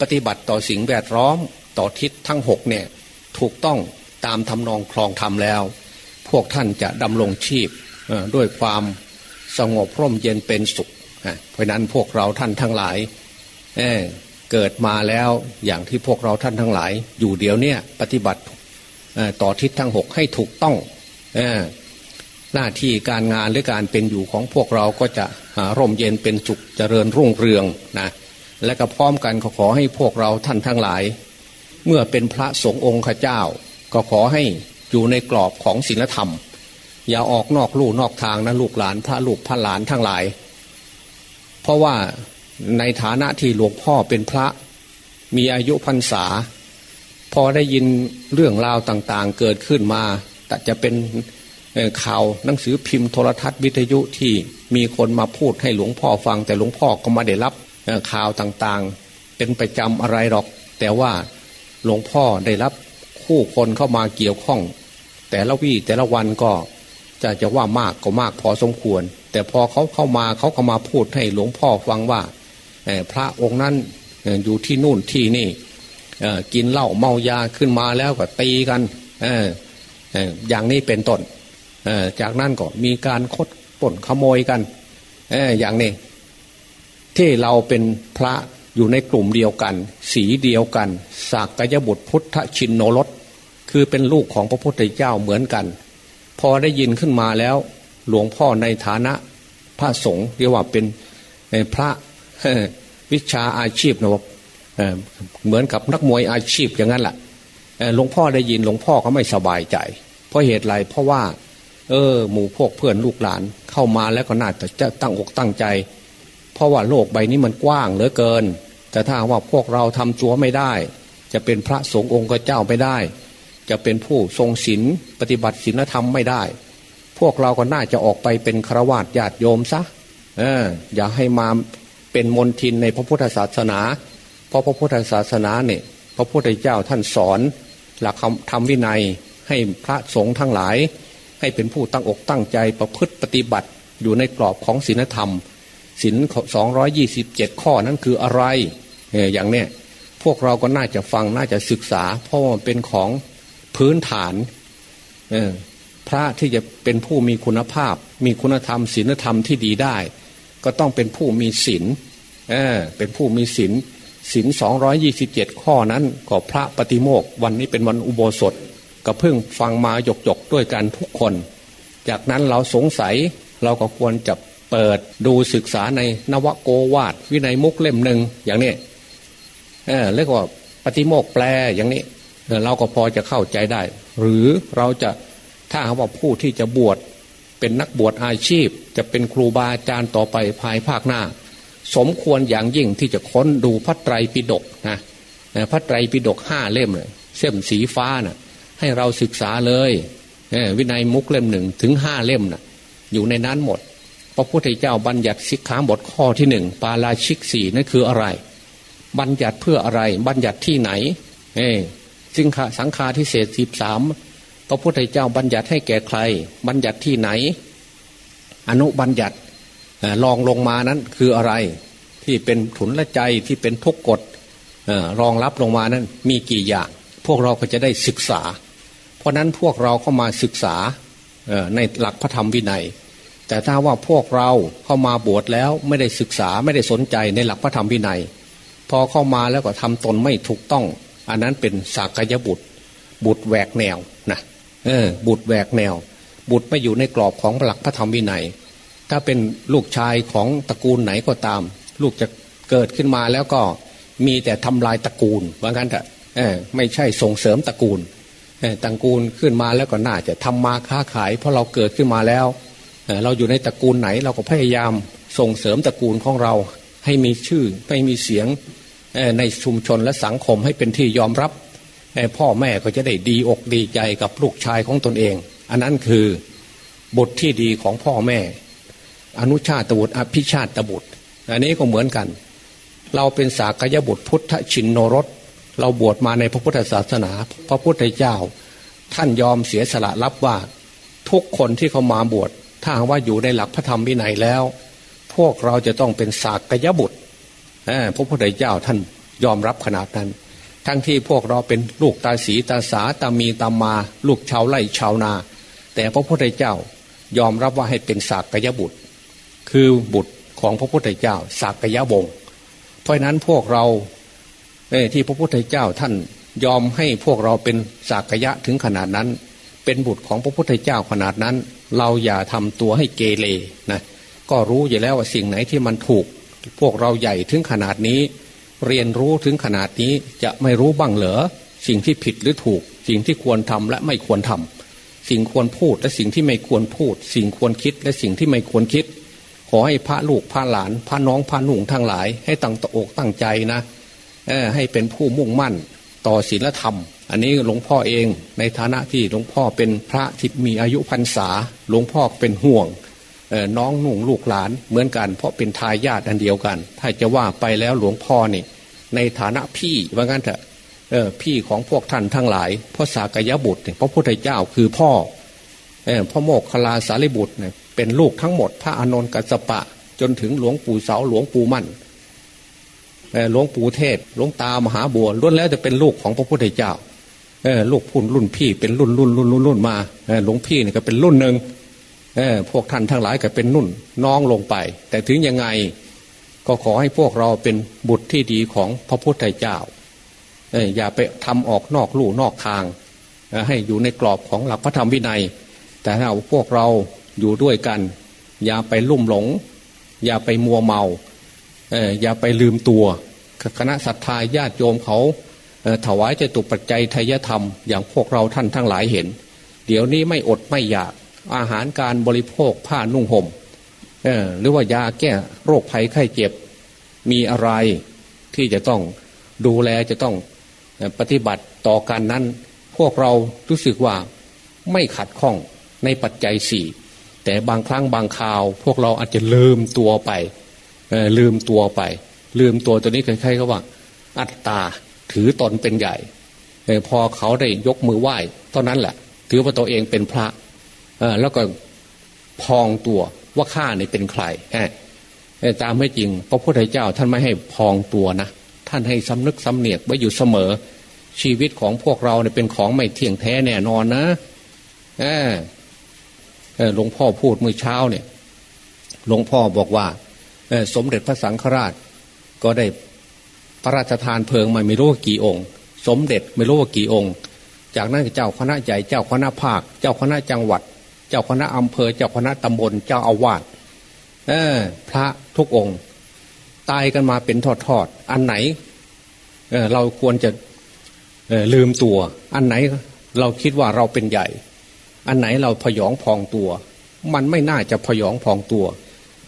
ปฏิบัติต่อสิ่งแวดล้อมต่อทิศทั้งหกเนี่ยถูกต้องตามทำนองคลองธรรมแล้ว พวกท่านจะดำรงชีพด้วยความสงบร่มเย็นเป็นสุขเพราะนั้นพวกเราท่านทั้งหลาย เกิดมาแล้วอย่างที่พวกเราท่านทั้งหลาย อยู่เดี๋ยวเนี้ปฏิบัติต่อทิศทั้งหกให้ถูกต้องหน้าที่การงานหรือการเป็นอยู่ของพวกเราก็จะร่มเย็นเป็นสุขเจริญรุ่งเรืองนะและก็พร้อมกันขอขอให้พวกเราท่านทั้งหลาย เมื่อเป็นพระสงฆ์องค์ข้าเจ้า ก็ขอให้อยู่ในกรอบของศีลธรรม อย่าออกนอกลู่นอกทางนะลูกหลานพระลูกพระหลานทั้งหลาย เพราะว่า ในฐานะที่หลวงพ่อเป็นพระ มีอายุพรรษา พอได้ยินเรื่องราวต่างๆ เกิดขึ้นมา แต่จะเป็นข่าวหนังสือพิมพ์โทรทัศน์วิทยุที่มีคนมาพูดให้หลวงพ่อฟัง แต่หลวงพ่อก็มาได้รับข่าวต่างๆ เป็นประจำอะไรหรอก แต่ว่าหลวงพ่อได้รับคู่คนเข้ามาเกี่ยวข้อง แต่ละวี่แต่ละวันก็จะจะว่ามากก็มากพอสมควร แต่พอเขาเข้ามาเขาก็มาพูดให้หลวงพ่อฟังว่า พระองค์นั้นอยู่ที่นู่นที่นี่กินเหล้าเมายาขึ้นมาแล้วก็ตีกันอย่างนี้เป็นต้นจากนั้นก็มีการคดป่นขโมยกันอย่างนี้ ที่เราเป็นพระอยู่ในกลุ่มเดียวกัน สีเดียวกันสากกยบุตรพุทธชินโนรสคือเป็นลูกของพระพุทธเจ้าเหมือนกัน พอได้ยินขึ้นมาแล้ว หลวงพ่อในฐานะพระสงฆ์เรียกว่าเป็นพระ วิชาอาชีพนะเหมือนกับนักมวยอาชีพอย่างนั้นแหละหลวงพ่อได้ยินหลวงพ่อก็ไม่สบายใจ เพราะเหตุไรเพราะว่า เออ หมู่พวกเพื่อนลูกหลานเข้ามาแล้วก็น่าจะตั้งอกตั้งใจ เพราะว่าโลกใบนี้มันกว้างเหลือเกิน แต่ถ้าว่าพวกเราทำตัวไม่ได้ จะเป็นพระสงฆ์องค์เจ้าไม่ได้ จะเป็นผู้ทรงศีลปฏิบัติศีลธรรมไม่ได้ พวกเราก็น่าจะออกไปเป็นฆราวาสญาติโยมซะเอออย่าให้มา เป็นมนทินในพระพุทธศาสนา เพราะพระพุทธศาสนาเนี่ยพระพุทธเจ้าท่านสอน หลักธรรมวินัยให้พระสงฆ์ทั้งหลาย ให้เป็นผู้ตั้งอกตั้งใจประพฤติปฏิบัติอยู่ในกรอบของศีลธรรมศีลสองร้อยี่สิบเจ็ดข้อนั้นคืออะไรอย่างเนี้ยพวกเราก็น่าจะฟังน่าจะศึกษา เพราะมันเป็นของพื้นฐานพระที่จะเป็นผู้มีคุณภาพ มีคุณธรรมศีลธรรมที่ดีได้ ก็ต้องเป็นผู้มีศีล เออ เป็นผู้มีศีลศีลสองร้อยี่สิบเจ็ดข้อนั้นก็พระปฏิโมกวันนี้เป็นวันอุโบสถก็เพิ่งฟังมาหยกหยกด้วยกันทุกคน จากนั้นเราสงสัยเราก็ควรจะเปิดดูศึกษาในนวโกวาดวินัยมุกเล่มหนึ่งอย่างนี้เออเรียกว่าปฏิโมกแปลอย่างนี้เราก็พอจะเข้าใจได้ หรือเราจะถ้าว่าผู้ที่จะบวชเป็นนักบวชอาชีพ จะเป็นครูบาอาจารย์ต่อไปภายภาคหน้า สมควรอย่างยิ่งที่จะค้นดูพระไตรปิฎกนะพระไตรปิฎกห้าเล่มเลยเส้นสีฟ้านะ่ะให้เราศึกษาเลยวินัยมุกเล่มหนึ่งถึงห้าเล่มนะ่ะ อยู่ในนั้นหมด พระพุทธเจ้าบัญญัติสิกขาบทข้อที่หนึ่งปาราชิกสี่นั่นคืออะไร บัญญัติเพื่ออะไร บัญญัติที่ไหน เอสิงขาสังฆาทิเศษสิบสามพระพุทธเจ้าบัญญัติให้แก่ใคร บัญญัติที่ไหน อนุบัญญัติ ลองลงมานั้นคืออะไรที่เป็นถุนละใจที่เป็นทุกกฎรองรับลงมานั้นมีกี่อย่าง พวกเราก็จะได้ศึกษา เพราะนั้นพวกเราเข้ามาศึกษาในหลักพระธรรมวินัย แต่ถ้าว่าพวกเราเข้ามาบวชแล้วไม่ได้ศึกษาไม่ได้สนใจในหลักพระธรรมวินัย พอเข้ามาแล้วก็ทำตนไม่ถูกต้อง อันนั้นเป็นสากยบุตร บุตรแหวกแนวนะเออบุตรแหวกแนว บุตรไม่อยู่ในกรอบของหลักพระธรรมวินัย ถ้าเป็นลูกชายของตระกูลไหนก็ตาม ลูกจะเกิดขึ้นมาแล้วก็มีแต่ทำลายตระกูลว่างั้นแต่ไม่ใช่ส่งเสริมตระกูลตระกูลขึ้นมาแล้วก็น่าจะทำมาค้าขาย เพราะเราเกิดขึ้นมาแล้วเราอยู่ในตระกูลไหนเราก็พยายามส่งเสริมตระกูลของเรา ให้มีชื่อให้มีเสียงในชุมชนและสังคมให้เป็นที่ยอมรับ พ่อแม่ก็จะได้ดีอกดีใจกับลูกชายของตนเอง อันนั้นคือ บทที่ดีของพ่อแม่ อนุชาตบุตร อภิชาตบุตร อันนี้ก็เหมือนกัน เราเป็นสากยบุตรพุทธชินโนรส เราบวชมาในพระพุทธศาสนา พระพุทธเจ้า ท่านยอมเสียสละรับว่า ทุกคนที่เขามาบวชถ้าว่าอยู่ในหลักพระธรรมวินัยแล้ว พวกเราจะต้องเป็นสากยบุตรพระพุทธเจ้าท่านยอมรับขนาดนั้น ทั้งที่พวกเราเป็นลูกตาสีตาสาตามีตามา ลูกชาวไร่ชาวนา แต่พระพุทธเจ้ายอมรับว่าให้เป็นสากยบุตร คือบุตรของพระพุทธเจ้าสักยะวงศ์เพราะนั้นพวกเราที่พระพุทธเจ้าท่านยอมให้พวกเราเป็นสากยะถึงขนาดนั้น เป็นบุตรของพระพุทธเจ้าขนาดนั้น เราอย่าทำตัวให้เกเรนะก็รู้อยู่แล้วว่าสิ่งไหนที่มันถูก พวกเราใหญ่ถึงขนาดนี้ เรียนรู้ถึงขนาดนี้จะไม่รู้บ้างเหรอสิ่งที่ผิดหรือถูก สิ่งที่ควรทำและไม่ควรทำสิ่งควรพูดและสิ่งที่ไม่ควรพูด สิ่งควรคิดและสิ่งที่ไม่ควรคิด ขอให้พระลูกพระหลาน พระน้องพระหนุ่งทั้งหลาย ให้ตั้งตอกตั้งใจนะให้เป็นผู้มุ่งมั่นต่อศีลธรรม อันนี้หลวงพ่อเองในฐานะที่หลวงพ่อเป็นพระที่มีอายุพรรษาหลวงพ่อเป็นห่วงน้องหนุ่งลูกหลานเหมือนกัน เพราะเป็นทายาทอันเดียวกัน ถ้าจะว่าไปแล้วหลวงพ่อนี่ในฐานะพี่ว่างั้นเถอะพี่ของพวกท่านทั้งหลายพ่อสากยบุตรพระพุทธเจ้าคือพ่อพ่อโมกขลาสารีบุตร เป็นลูกทั้งหมด พระอานนท์กัสปะ จนถึงหลวงปู่เสาหลวงปู่มั่นหลวงปู่เทศหลวงตามหาบัวล้วนแล้วจะเป็นลูกของพระพุทธเจ้าลูกพุ่นรุ่นพี่เป็นรุ่นรุ่นรุ่นรุ่นรุ่นมาหลวงพี่นี่ก็เป็นรุ่นหนึ่งพวกท่านทั้งหลายก็เป็นนุ่นน้องลงไป แต่ถึงยังไงก็ขอให้พวกเราเป็นบุตรที่ดีของพระพุทธเจ้าอย่าไปทำออกนอกลู่นอกทาง ให้อยู่ในกรอบของหลักพระธรรมวินัย แต่ถ้าพวกเรา อยู่ด้วยกัน อย่าไปลุ่มหลง อย่าไปมัวเมาเอออย่าไปลืมตัว คณะศรัทธาญาติโยมเขาถวายจตุปัจจัยทายธรรมอย่างพวกเราท่านทั้งหลายเห็น เดี๋ยวนี้ไม่อดไม่อยากอาหารการบริโภคผ้านุ่งหม่มหรือว่ายาแก้โรคภัยไข้เจ็บ มีอะไรที่จะต้องดูแลจะต้องปฏิบัติต่อการนั้น พวกเรารู้สึกว่าไม่ขัดข้องในปัจจัยสี่ แต่บางครั้งบางคราว พวกเราอาจจะลืมตัวไปลืมตัวไป ลืมตัวตัวนี้ใครๆก็ว่า อัตตาถือตนเป็นใหญ่พอเขาได้ยกมือไหว้เท่านั้นแหละถือว่าตัวเองเป็นพระแล้วก็พองตัวว่าข้าเนี่เป็นใครตามไม่จริง พระพุทธเจ้าท่านไม่ให้พองตัวนะท่านให้สำนึกสำเนียกไว้อยู่เสมอ ชีวิตของพวกเราเนี่ยเป็นของไม่เที่ยงแท้แน่นอนนะ หลวงพ่อพูดเมื่อเช้าเนี่ยหลวงพ่อบอกว่าสมเด็จพระสังฆราช ก็ได้พระราชทานเพลิงมาไม่รู้กี่องค์ สมเด็จไม่รู้ว่ากี่องค์ จากนั้นเจ้าคณะใหญ่เจ้าคณะภาค เจ้าคณะจังหวัด เจ้าคณะอำเภอ เจ้าคณะตำบลเจ้าอาวาสพระทุกองค์ ตายกันมาเป็นทอดๆอันไหนเเราควรจะลืมตัว อันไหนเราคิดว่าเราเป็นใหญ่ อันไหนเราพยองพองตัว มันไม่น่าจะพยองพองตัว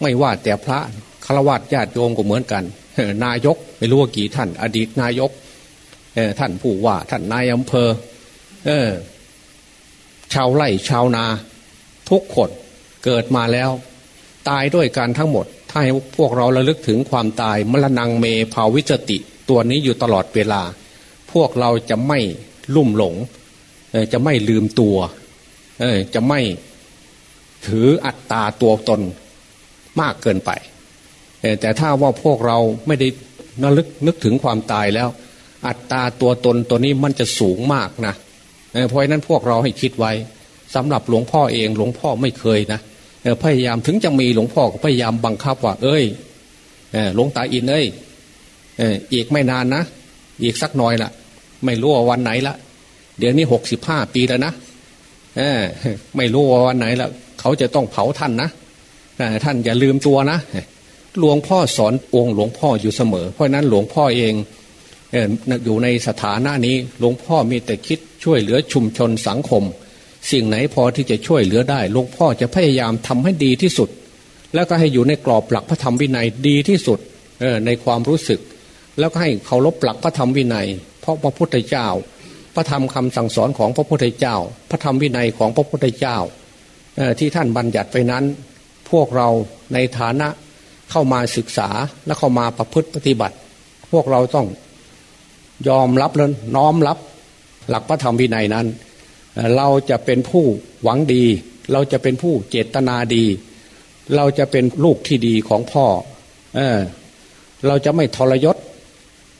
ไม่ว่าแต่พระฆราวาสญาติโยมก็เหมือนกันนายกไม่รู้ว่ากี่ท่าน อดีตนายกท่านผู้ว่าท่านนายอำเภอชาวไร่ชาวนาทุกคนเกิดมาแล้ว ตายด้วยกันทั้งหมด ถ้าให้พวกเราระลึกถึงความตายมรณงเมภาวิจติ ตัวนี้อยู่ตลอดเวลา พวกเราจะไม่ลุ่มหลง จะไม่ลืมตัว จะไม่ถืออัตตาตัวตนมากเกินไป แต่ถ้าว่าพวกเราไม่ได้นลึกนึกถึงความตายแล้ว อัตตาตัวตนตัวนี้มันจะสูงมากนะเพราะนั้นพวกเราให้คิดไว้สำหรับหลวงพ่อเองหลวงพ่อไม่เคยนะพยายามถึงจะมีหลวงพ่อก็พยายามบังคับว่า เอ้ยหลวงตาอินเอ้ยอีกไม่นานนะ อีกสักหน่อยละไม่รู้ว่าวันไหนละเดี๋ยวนี้หกสิบห้าปีแล้วนะ ไม่รู้ว่าวันไหนและเขาจะต้องเผาท่านนะท่านอย่าลืมตัวนะหลวงพ่อสอนองค์หลวงพ่ออยู่เสมอ เพราะนั้นหลวงพ่อเองอยู่ในสถานะนี้หลวงพ่อมีแต่คิดช่วยเหลือชุมชนสังคม สิ่งไหนพอที่จะช่วยเหลือได้หลวงพ่อจะพยายามทำให้ดีที่สุด แล้วก็ให้อยู่ในกรอบหลักพระธรรมวินัยดีที่สุดในความรู้สึก แล้วก็ให้เคารพหลักพระธรรมวินัย เพราะพระพุทธเจ้า ระธรรมคำสั่งสอนของพระพุทธเจ้า พระธรรมวินัยของพระพุทธเจ้าที่ท่านบัญญัติไปนั้น พวกเราในฐานะเข้ามาศึกษาและเข้ามาประพฤติปฏิบัติ พวกเราต้องยอมรับและน้อมรับหลักพระธรรมวินัยนั้น เราจะเป็นผู้หวังดี เราจะเป็นผู้เจตนาดี เราจะเป็นลูกที่ดีของพ่อเออเราจะไม่ทรยศ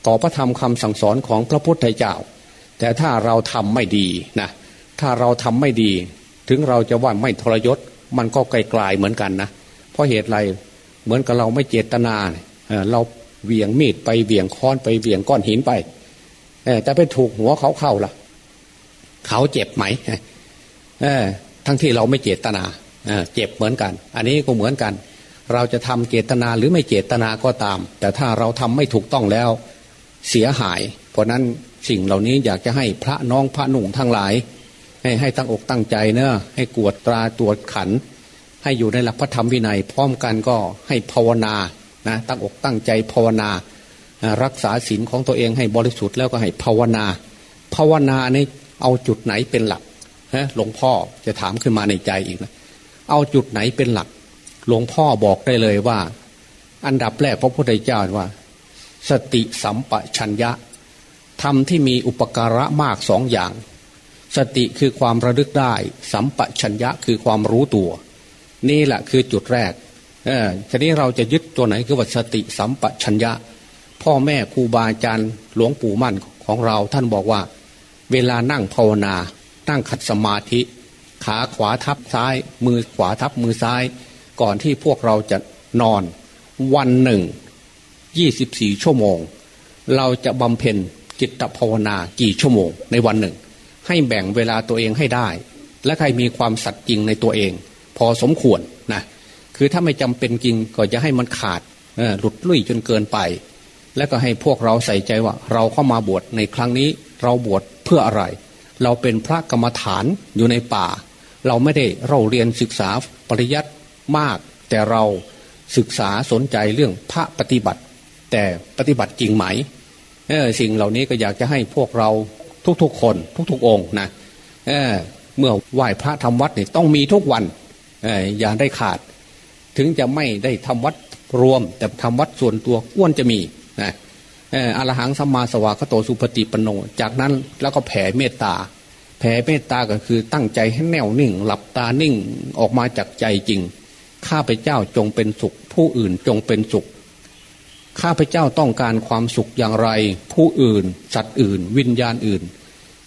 ต่อพระธรรมคำสั่งสอนของพระพุทธเจ้า แต่ถ้าเราทำไม่ดีนะถ้าเราทำไม่ดี ถึงเราจะว่าไม่ทรยศ มันก็ไกลๆเหมือนกันนะเพราะเหตุไรเหมือนกับเราไม่เจตนาเราเหวี่ยงมีดไปเหวี่ยงค้อนไปเหวี่ยงก้อนหินไปจะไปถูกหัวเขาเข้าล่ะ เขาเจ็บไหมทั้งที่เราไม่เจตนาเจ็บเหมือนกัน อันนี้ก็เหมือนกัน เราจะทำเจตนาหรือไม่เจตนาก็ตาม แต่ถ้าเราทำไม่ถูกต้องแล้ว เสียหาย เพราะนั้น สิ่งเหล่านี้อยากจะให้พระน้องพระหนุ่งทั้งหลาย ให้ให้ตั้งอกตั้งใจเนอะให้กวดตราตรวจขัน ให้อยู่ในหลักพระธรรมวินัย พร้อมกันก็ให้ภาวนานะตั้งอกตั้งใจภาวนา รักษาศีลของตัวเองให้บริสุทธิ์แล้วก็ให้ภาวนา ภาวนาในเอาจุดไหนเป็นหลักฮะหลวงพ่อจะถามขึ้นมาในใจอีกนะเอาจุดไหนเป็นหลัก หลวงพ่อบอกได้เลยว่า อันดับแรกพระพุทธเจ้าว่า สติสัมปชัญญะ ธรรมที่มีอุปการะมากสองอย่าง สติคือความระลึกได้ สัมปชัญญะคือความรู้ตัว นี่แหละคือจุดแรกเออทีนี้เราจะยึดตัวไหนคือว่าสติสัมปชัญญะ พ่อแม่ครูบาอาจารย์หลวงปู่มั่นของเราท่านบอกว่า เวลานั่งภาวนานั่งขัดสมาธิ ขาขวาทับซ้าย มือขวาทับมือซ้าย ก่อนที่พวกเราจะนอน วันหนึ่งยี่สิบสี่ชั่วโมง เราจะบำเพ็ญ จิตภาวนากี่ชั่วโมงในวันหนึ่ง ให้แบ่งเวลาตัวเองให้ได้ และใครมีความสัตย์จริงในตัวเอง พอสมควรนะคือถ้าไม่จำเป็นจริงก็จะให้มันขาดหลุดลุ่ยจนเกินไป แล้วก็ให้พวกเราใส่ใจว่า เราเข้ามาบวชในครั้งนี้เราบวชเพื่ออะไร เราเป็นพระกรรมฐานอยู่ในป่า เราไม่ได้เราเรียนศึกษาปริยัติมาก แต่เราศึกษาสนใจเรื่องพระปฏิบัติ แต่ปฏิบัติจริงไหม สิ่งเหล่านี้ก็อยากจะให้พวกเราทุกๆ คน ทุกๆ องค์นะเเมื่อไหว้พระทำวัดนี่ต้องมีทุกวันออย่าได้ขาด ถึงจะไม่ได้ทำวัดรวม แต่ทำวัดส่วนตัวอ้วนจะมีนะอออรหังสัมมาสวากโตสุปฏิปโน จากนั้นแล้วก็แผ่เมตตา แผ่เมตตาก็คือตั้งใจให้แน่วนิ่ง หลับตานิ่งออกมาจากใจจริง ข้าพเจ้าจงเป็นสุข ผู้อื่นจงเป็นสุข ข้าพเจ้าต้องการความสุขอย่างไร ผู้อื่น สัตว์อื่น วิญญาณอื่น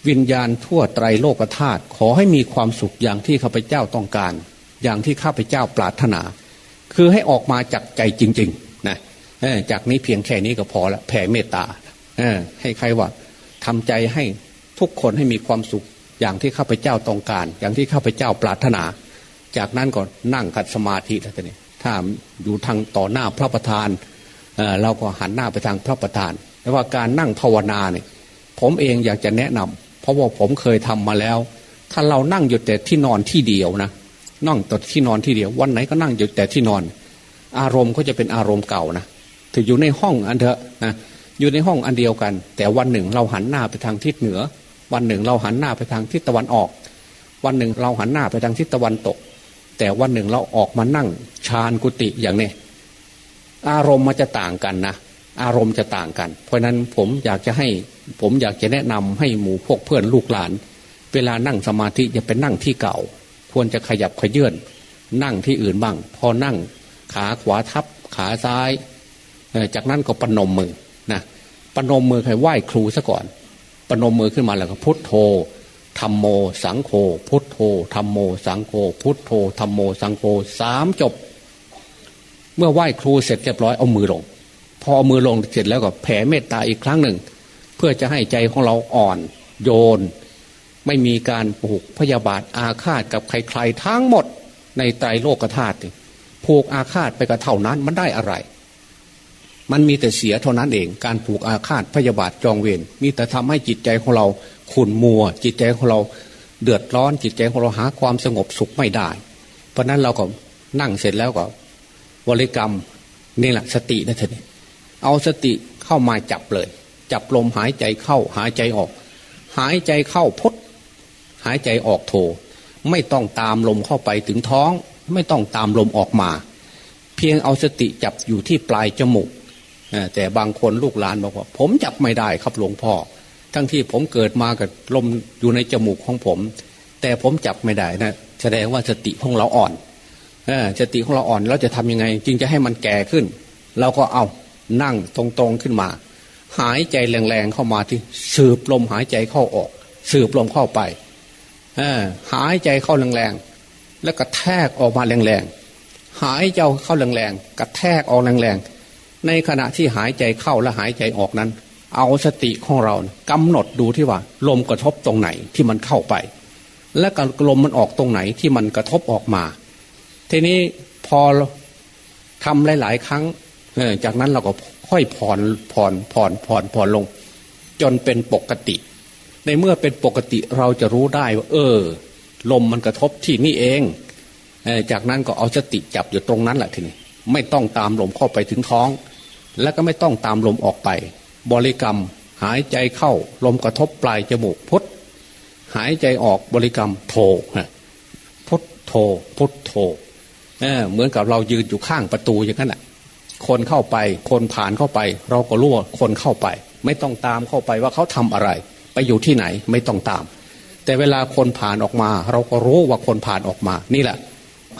วิญญาณทั่วไตรโลกธาตุขอให้มีความสุขอย่างที่ข้าพเจ้าต้องการ อย่างที่ข้าพเจ้าปรารถนา คือให้ออกมาจากใจจริงๆนะจากนี้เพียงแค่นี้ก็พอละแผ่เมตตาให้ใครว่าทำใจให้ทุกคนให้มีความสุขอย่างที่ข้าพเจ้าต้องการ อย่างที่ข้าพเจ้าปรารถนา จากนั้นก็นั่งขัดสมาธิแล้วนี่ถ้าอยู่ทางต่อหน้าพระประธาน เราก็หันหน้าไปทางพระประธาน แต่ว่าการนั่งภาวนาเนี่ยผมเองอยากจะแนะนำเพราะว่าผมเคยทำมาแล้ว ถ้าเรานั่งอยู่แต่ที่นอนที่เดียวนะนั่งแต่ที่นอนที่เดียว วันไหนก็นั่งอยู่แต่ที่นอน อารมณ์ก็จะเป็นอารมณ์เก่านะถึงอยู่ในห้องอันเถอะนะอยู่ในห้องอันเดียวกัน แต่วันหนึ่งเราหันหน้าไปทางทิศเหนือ วันหนึ่งเราหันหน้าไปทางทิศตะวันออก วันหนึ่งเราหันหน้าไปทางทิศตะวันตก แต่วันหนึ่งเราออกมานั่งชานกุฏิอย่างนี้ อารมณ์มันจะต่างกันนะอารมณ์จะต่างกัน เพราะนั้นผมอยากจะให้ผมอยากจะแนะนำให้หมู่พวกเพื่อนลูกหลาน เวลานั่งสมาธิอย่าไปนั่งที่เก่า ควรจะขยับขยื่นนั่งที่อื่นบ้าง พอนั่งขาขวาทับขาซ้าย จากนั้นก็ปนมมือนะปนมมือใครไหว้ครูซะก่อนปนมมือขึ้นมาแล้วก็พุทโธธรรมโม สังโฆพุทโธธรรมโม สังโฆพุทโธธรรมโมสังโฆสามจบ เมื่อไหว้ครูเสร็จเรียบร้อยเอามือลง พอเอามือลงเสร็จแล้วก็แผ่เมตตาอีกครั้งหนึ่ง เพื่อจะให้ใจของเราอ่อน โยน ไม่มีการผูกพยาบาทอาฆาตกับใครๆทั้งหมดในไตรโลกธาตุผูกอาฆาตไปกับเท่านั้นมันได้อะไร มันมีแต่เสียเท่านั้นเอง การผูกอาฆาตพยาบาทจองเวรมีแต่ทำให้จิตใจของเราขุ่นมัว จิตใจของเราเดือดร้อนจิตใจของเราหาความสงบสุขไม่ได้ เพราะนั้นเราก็นั่งเสร็จแล้วก็ บริกรรมนี่แหละสตินะท่านเอาสติเข้ามาจับเลย จับลมหายใจเข้าหายใจออก หายใจเข้าพดหายใจออกโท ไม่ต้องตามลมเข้าไปถึงท้อง ไม่ต้องตามลมออกมา เพียงเอาสติจับอยู่ที่ปลายจมูกแต่บางคนลูกหลานบอกว่า ผมจับไม่ได้ครับหลวงพ่อ ทั้งที่ผมเกิดมากับลมอยู่ในจมูกของผม แต่ผมจับไม่ได้นะแสดงว่าสติของเราอ่อน สติของเราอ่อนเราจะทํำยังไง จึงจะให้มันแก่ขึ้น เราก็เอานั่งตรงๆขึ้นมา หายใจแรงๆเข้ามาที่สืบลมหายใจเข้าออก สืบลมเข้าไปหายใจเข้าแรงๆแล้วกระแทกออกมาแรงๆหายใจเข้าแรงๆกระแทกออกแรงๆในขณะที่หายใจเข้าและหายใจออกนั้น เอาสติของเรากำหนดดูที่ว่า ลมกระทบตรงไหนที่มันเข้าไป และกลมมันออกตรงไหนที่มันกระทบออกมา ทีนี้พอทำหลาย ๆ ครั้งจากนั้นเราก็ค่อยผ่อนผ่อนผ่อนผ่อนผ่อนลง จนเป็นปกติ ในเมื่อเป็นปกติเราจะรู้ได้ว่า เออ ลมมันกระทบที่นี่เองจากนั้นก็เอาสติจับอยู่ตรงนั้นแหละทีนี้ไม่ต้องตามลมเข้าไปถึงท้อง แล้วก็ไม่ต้องตามลมออกไป บริกรรม หายใจเข้า ลมกระทบปลายจมูกพุทหายใจออกบริกรรมโทพุทโทพุทโท เเหมือนกับเรายืนอยู่ข้างประตูอย่างนั้นแหะคนเข้าไป คนผ่านเข้าไป เราก็รู้ว่าคนเข้าไป ไม่ต้องตามเข้าไปว่าเขาทำอะไร ไปอยู่ที่ไหนไม่ต้องตาม แต่เวลาคนผ่านออกมา เราก็รู้ว่าคนผ่านออกมา นี่แหละ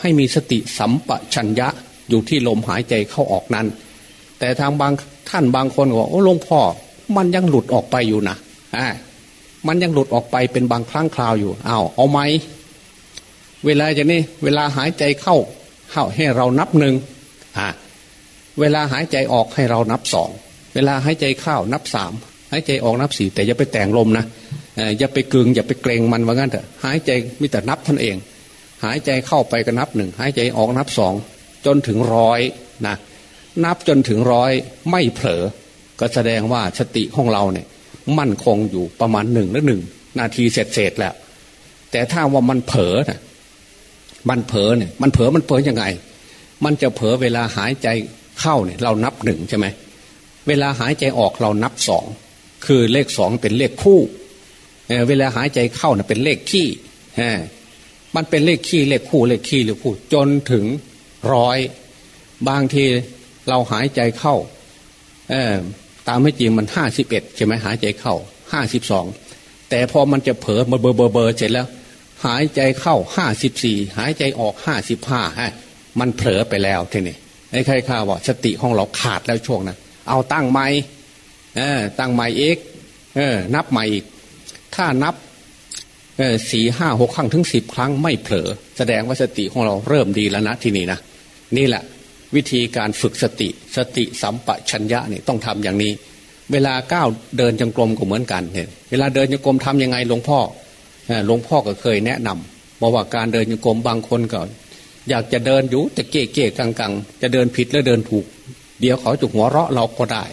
ให้มีสติสัมปชัญญะอยู่ที่ลมหายใจเข้าออกนั้น แต่ทางบางท่านบางคนบอกโอ้หลวงพ่อ มันยังหลุดออกไปอยู่นะอ่ามันยังหลุดออกไปเป็นบางครั้งคราวอยู่อ้าวเอาไหมเวลาจะนี่เวลาหายใจเข้า เข้าให้เรานับหนึ่งอ่าเวลาหายใจออกให้เรานับสองเวลาหายใจเข้านับสามหายใจออกนับสี่แต่อย่าไปแต่งลมนะอย่าไปกึงอย่าไปเกรงมันว่างั้นเถอะหายใจมีแต่นับท่านเอง หายใจเข้าไปก็นับหนึ่งหายใจออกนับสองจนถึงร้อยนะนับจนถึงร้อยไม่เผลอ ก็แสดงว่าสติของเราเนี่ย มั่นคงอยู่ประมาณหนึ่งหรือหนึ่งนาทีเสร็จเสร็จแล้ว แต่ถ้าว่ามันเผลอนะ มันเผลอเนี่ยมันเผลอมันเผลอยังไง มันจะเผลอเวลาหายใจเข้าเนี่ยเรานับหนึ่งใช่ไหมเวลาหายใจออกเรานับสองคือเลขสองเป็นเลขคู่เวลาหายใจเข้าเนี่ยเป็นเลขขี้มันเป็นเลขขี้เลขคู่เลขขี้เลขคู่จนถึงร้อยบางทีเราหายใจเข้าเออตามไม่จริงมันห้าสิบเอ็ดใช่ไหมหายใจเข้าห้าสิบสองแต่พอมันจะเผลอมาเบอร์เบอร์เบอร์เสร็จแล้ว หายใจเข้าห้าสิบสี่หายใจออกห้าสิบห้าฮะมันเผลอไปแล้วทีนี้ไอ้ใครข้าว่าสติของเราขาดแล้วช่วงนั้นเอาตั้งไม่เออตั้งไม่เอกเออนับใหม่อีก ถ้านับสี่ห้าหกครั้งถึงสิบครั้งไม่เผลอ แสดงว่าสติของเราเริ่มดีแล้วนะที่นี่นะนี่แหละวิธีการฝึกสติสติสัมปชัญญะนี่ต้องทำอย่างนี้ เวลาก้าวเดินจงกรมก็เหมือนกันเนี่ยเวลาเดินจงกรมทำยังไงหลวงพ่อ หลวงพ่อก็เคยแนะนำบอกว่าการเดินจงกมบางคนก็อยากจะเดินอยู่แต่เก๊เก๊กังกังจะเดินผิดแล้วเดินถูก เดี๋ยวเขาจุกหัวเราะเราก็ได้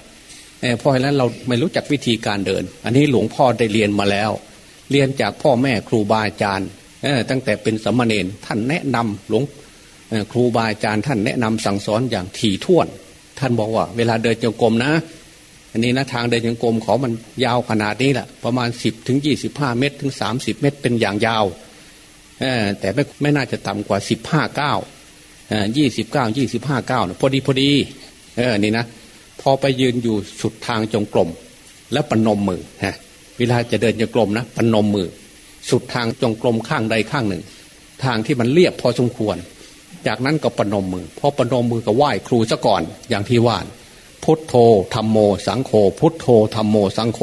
เพราะฉะนั้นเราไม่รู้จักวิธีการเดิน อันนี้หลวงพ่อได้เรียนมาแล้ว เรียนจากพ่อแม่ครูบาอาจารย์ตั้งแต่เป็นสมณเณรท่านแนะนำหลวงครูบาอาจารย์ท่านแนะนำสั่งสอนอย่างถี่ถ้วน ท่านบอกว่า เวลาเดินจงกรมนะ อันนี้นะทางเดินจงกรมขอมันยาวขนาดนี้แหละประมาณสิบถึงยี่สิบห้าเมตร ถึงสามสิบเมตร เป็นอย่างยาวแต่ไม่ไม่น่าจะต่ำกว่าสิบห้าเก้ายี่สิบเก้ายี่สิบห้าเก้าพอดีพอดีเออนี่นะพอไปยืนอยู่สุดทางจงกรมแล้วปนมมือฮะเวลาจะเดินจงกรมนะปนมมือ สุดทางจงกรมข้างใดข้างหนึ่ง ทางที่มันเรียบพอสมควร จากนั้นก็ปนมมือพอปนมมือก็ไหว้ครูซะก่อนอย่างที่ว่าน พุทโธธรรมโม สังโฆพุทโธธรรมโม สังโฆ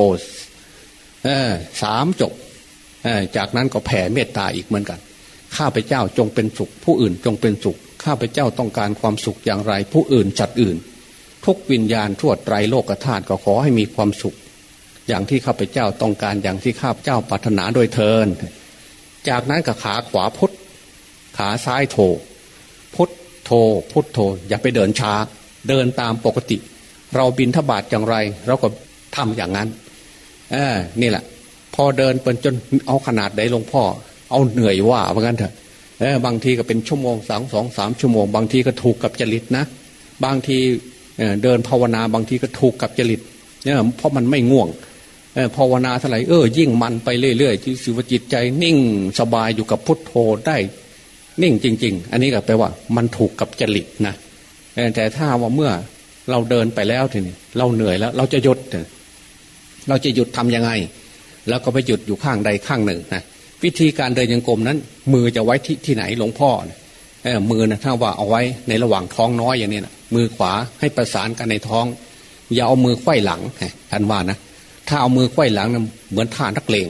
สามจบจากนั้นก็แผ่เมตตาอีกเหมือนกัน ข้าพเจ้าจงเป็นสุข ผู้อื่นจงเป็นสุข ข้าพเจ้าต้องการความสุขอย่างไร ผู้อื่นจัดอื่น ทุกวิญญาณทั่วไตรโลกธาตุก็ขอให้มีความสุข อย่างที่ข้าพเจ้าต้องการอย่างที่ข้าพเจ้าปรารถนาโดยเทิน จากนั้นก็ขาขวาพุทขาซ้ายโถพุทโธพุทโธอย่าไปเดินช้า เดินตามปกติ เราบินทบาทอย่างไร เราก็ทำอย่างนั้นเออนี่แหละ พอเดินเป็นจนเอาขนาดไหนหลวงพ่อ เอาเหนื่อยว่าเหมือนกันเถอะเออบางทีก็เป็นชั่วโมงสองสองสามชั่วโมง บางทีก็ถูกกับจริตนะ บางทีเดินภาวนาบางทีก็ถูกกับจริตเนี่ยเพราะมันไม่ง่วงภาวนาเท่าไหร่เออยิ่งมันไปเรื่อยๆที่สุวจิตใจนิ่งสบายอยู่กับพุทโธได้ นิ่งจริง ๆ อันนี้ก็แปลว่า มันถูกกับจริตนะแต่ถ้าว่าเมื่อ เราเดินไปแล้วทีนี้เราเหนื่อยแล้ว เราจะหยุดเราจะหยุดทํำยังไง แล้วก็ไปหยุดอยู่ข้างใดข้างหนึ่งนะวิธีการเดินยังกรมนั้น มือจะไว้ที่ที่ไหนหลวงพ่อเออมือนะถ้าว่าเอาไว้ในระหว่างท้องน้อยอย่างนี้นะมือขวาให้ประสานกันในท้อง อย่าเอามือไขว้หลังท่านว่านะถ้าเอามือไขว้หลังนะเหมือนท่านักเลง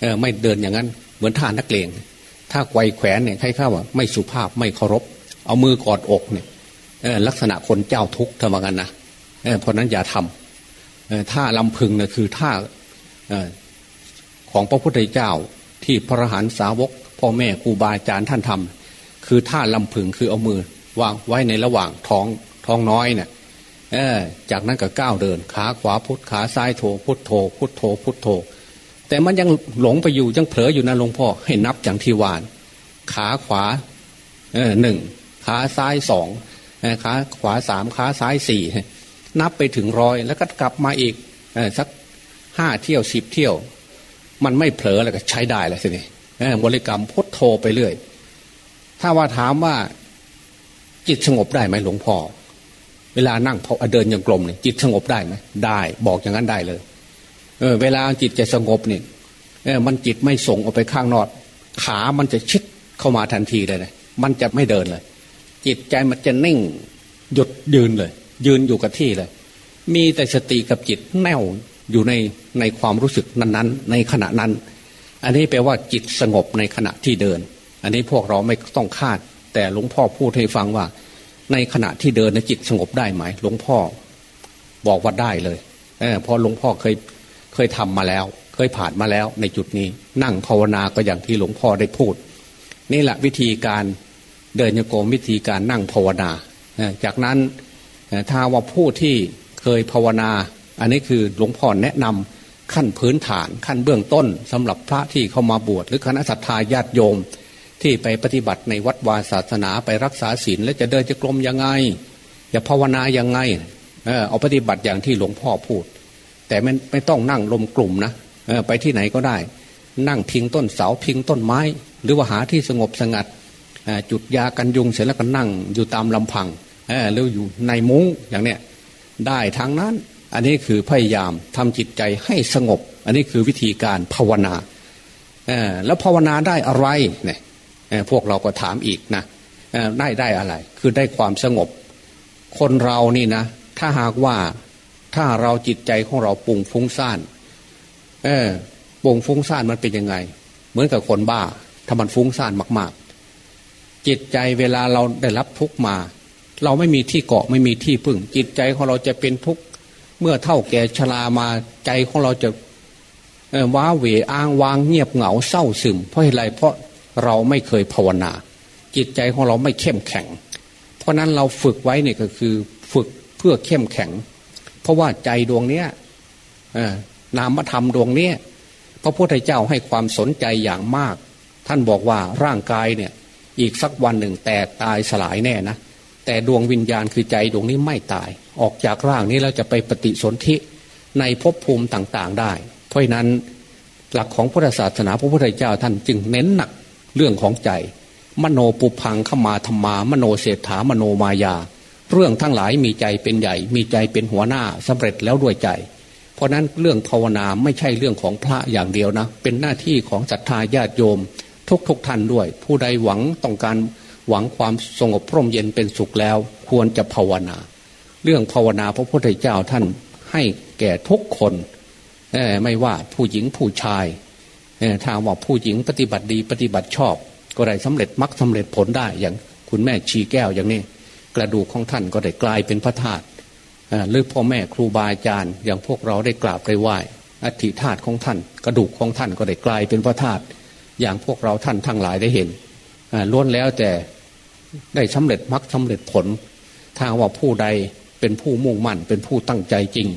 เออไม่เดินอย่างนั้นเหมือนท่านักเลงถ้าไกวแขวนเนี่ยใครข้าว่าไม่สุภาพไม่เคารพ เอามือกอดอกเนี่ย ลักษณะคนเจ้าทุกข์ทำกันนะเพราะนั้นอย่าทำท่าลำพึงนะคือท่าของพระพุทธเจ้าที่พระหันสาวกพ่อแม่ครูบาอาจารย์ท่านทำคือท่าลำพึงคือเอามือวางไว้ในระหว่างท้องท้องน้อยเนะี่ยจากนั้นก็ก้าวเดิน ขาขวาพุทขาซ้ายโถพุทโธพุทโธพุทโธแต่มันยังหลงไปอยู่ยังเผลออยู่นะหลวงพ่อให้นับอย่างที่วาน ขาขวาหนึ่งขาซ้ายสอง ขาขวาสามขาซ้ายสี่นับไปถึงร้อยแล้วก็กลับมาอีกสักห้าเที่ยวสิบเที่ยว มันไม่เผลอแล้วก็ใช้ได้แล้วสินี่บริกรรมพุทโธไปเรื่อย ถ้าว่าถามว่าจิตสงบได้ไหมหลวงพ่อเวลานั่งพอเดินยังกลมเนี่ยจิตสงบได้ไหมได้บอกอย่างนั้นได้เลย เออ เวลาจิตจะสงบเนี่ยเออมันจิตไม่ส่งออกไปข้างนอกขามันจะชิดเข้ามาทันทีเลยนะมันจะไม่เดินเลย จิตใจมันจะนิ่ง หยุดยืนเลย ยืนอยู่กับที่เลย มีแต่สติกับจิตแน่วอยู่ในในความรู้สึกนั้นๆ ในขณะนั้น อันนี้แปลว่าจิตสงบในขณะที่เดิน อันนี้พวกเราไม่ต้องคาด แต่หลวงพ่อพูดให้ฟังว่า ในขณะที่เดินในจิตสงบได้ไหมหลวงพ่อ บอกว่าได้เลยเออพอหลวงพ่อเคยเคยทำมาแล้ว เคยผ่านมาแล้วในจุดนี้นั่งภาวนาก็อย่างที่หลวงพ่อได้พูด นี่แหละวิธีการ เดินโยกมวิธีการนั่งภาวนา จากนั้นถ้าว่าผู้ที่เคยภาวนา อันนี้คือหลวงพ่อแนะนำขั้นพื้นฐานขั้นเบื้องต้นสำหรับพระที่เข้ามาบวชหรือคณะสัตยาญาติโยม ที่ไปปฏิบัติในวัดวาศาสนาไปรักษาศีลแล้วจะเดินจะกลมยังไงจะภาวนายังไงเอาปฏิบัติอย่างที่หลวงพ่อพูด แต่ไม่ไม่ต้องนั่งลมกลุ่มนะไปที่ไหนก็ได้ นั่งพิงต้นเสาพิงต้นไม้ หรือว่าหาที่สงบสงัด จุดยากันยุงเสร็จแล้วก็นั่งอยู่ตามลำพังเออหรือยู่ในมุ้งอย่างเนี้ยได้ทางนั้น อันนี้คือพยายามทำจิตใจให้สงบ อันนี้คือวิธีการภาวนาแล้วภาวนาได้อะไรเนี่ยพวกเราก็ถามอีกนะได้ได้อะไร คือได้ความสงบ คนเรานี่นะ ถ้าหากว่าถ้าเราจิตใจของเราปุ่งฟุ้งซ่านเออปุ่งฟุ้งซ่านมันเป็นยังไง เหมือนกับคนบ้า ถ้ามันฟุ้งซ่านมากๆ จิตใจเวลาเราได้รับทุกมา เราไม่มีที่เกาะไม่มีที่พึ่ง จิตใจของเราจะเป็นทุกเมื่อเท่าแก่ชรามาใจของเราจะว้าเหวอ้างวางเงียบเหงาเศร้าซึม เพราะอะไรเพราะเราไม่เคยภาวนา จิตใจของเราไม่เข้มแข็ง เพราะนั้นเราฝึกไว้เนี่ยก็คือฝึกเพื่อเข้มแข็ง เพราะว่าใจดวงเนี้ยนามธรรมดวงเนี้ยพระพุทธเจ้าให้ความสนใจอย่างมาก ท่านบอกว่าร่างกายเนี่ย อีกสักวันหนึ่งแตกตายสลายแน่นะแต่ดวงวิญญาณคือใจดวงนี้ไม่ตาย ออกจากร่างนี้แล้วจะไปปฏิสนธิในภพภูมิต่างๆได้ เพราะนั้นหลักของพุทธศาสนาพระพุทธเจ้าท่านจึงเน้นหนักเรื่องของใจ มโนปุพังขมาธรรมามโนเศรษฐามโนมายา เรื่องทั้งหลายมีใจเป็นใหญ่ มีใจเป็นหัวหน้าสำเร็จแล้วด้วยใจ เพราะนั้นเรื่องภาวนาไม่ใช่เรื่องของพระอย่างเดียวนะ เป็นหน้าที่ของศรัทธาญาติโยม ทุกทุกท่านด้วย ผู้ใดหวังต้องการหวังความสงบพร่มเย็นเป็นสุขแล้ว ควรจะภาวนา เรื่องภาวนาพระพุทธเจ้าท่านให้แก่ทุกคนไม่ว่าผู้หญิงผู้ชายถ้าว่าผู้หญิงปฏิบัติดีปฏิบัติชอบ ก็ได้สำเร็จมรรคสาเร็จผลได้อย่างคุณแม่ชีแก้วอย่างนี้ กระดูกของท่านก็ได้กลายเป็นพระธาตุหรือพ่อแม่ครูบาอาจารย์ อย่างพวกเราได้กราบได้ไหว้อัฐิธาตุของท่าน กระดูกของท่านก็ได้กลายเป็นพระธาตุ อย่างพวกเราท่านทั้งหลายได้เห็นล้วนแล้วแต่ได้สำเร็จมรรคสาเร็จผล ถ้าว่าผู้ใดเป็นผู้มุ่งมั่น เป็นผู้ตั้งใจจริง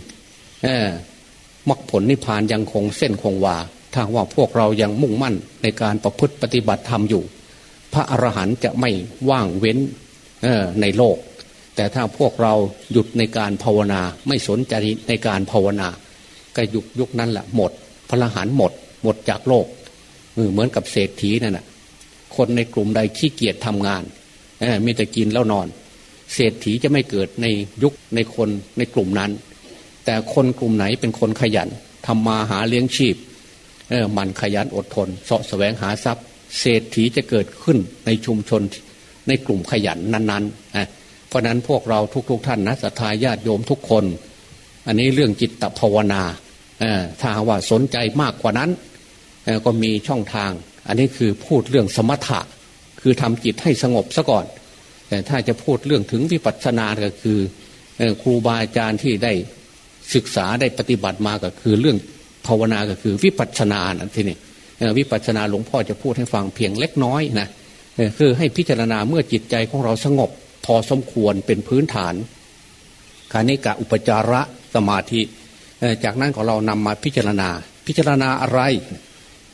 มรรคผลนิพพานยังคงเส้นคงวาถ้าว่าพวกเรายังมุ่งมั่นในการประพฤติปฏิบัติธรรมอยู่ พระอรหันต์จะไม่ว่างเว้นในโลก แต่ถ้าพวกเราหยุดในการภาวนาไม่สนใจในการภาวนา ก็ยุคยุคนั้นแหละหมด พระอรหันต์หมด หมดจากโลก เหมือนกับเศรษฐีนั่นแหะคนในกลุ่มใดขี้เกียจทำงานมีแต่กินแล้วนอน เศรษฐีจะไม่เกิดในยุคในคนในกลุ่มนั้น แต่คนกลุ่มไหนเป็นคนขยันทำมาหาเลี้ยงชีพมันขยันอดทนเสาะแสวงหาทรัพย์ เศรษฐีจะเกิดขึ้นในชุมชนในกลุ่มขยันนั้นๆเพราะนั้นพวกเราทุกๆทท่านนะสัตยาญาติโยมทุกคน อันนี้เรื่องจิตภาวนาถ้าว่าสนใจมากกว่านั้น ก็มีช่องทาง อันนี้คือพูดเรื่องสมถะ คือทำจิตให้สงบซะก่อน แต่ถ้าจะพูดเรื่องถึงวิปัสสนาก็คือครูบาอาจารย์ที่ได้ศึกษาได้ปฏิบัติมาก็คือเรื่องภาวนาก็คือวิปัสสนานะทีนี้วิปัสสนาหลวงพ่อจะพูดให้ฟังเพียงเล็กน้อยนะคือให้พิจารณาเมื่อจิตใจของเราสงบ พอสมควรเป็นพื้นฐานคานิกะอุปจาระสมาธิ จากนั้นของเรานำมาพิจารณา พิจารณาอะไร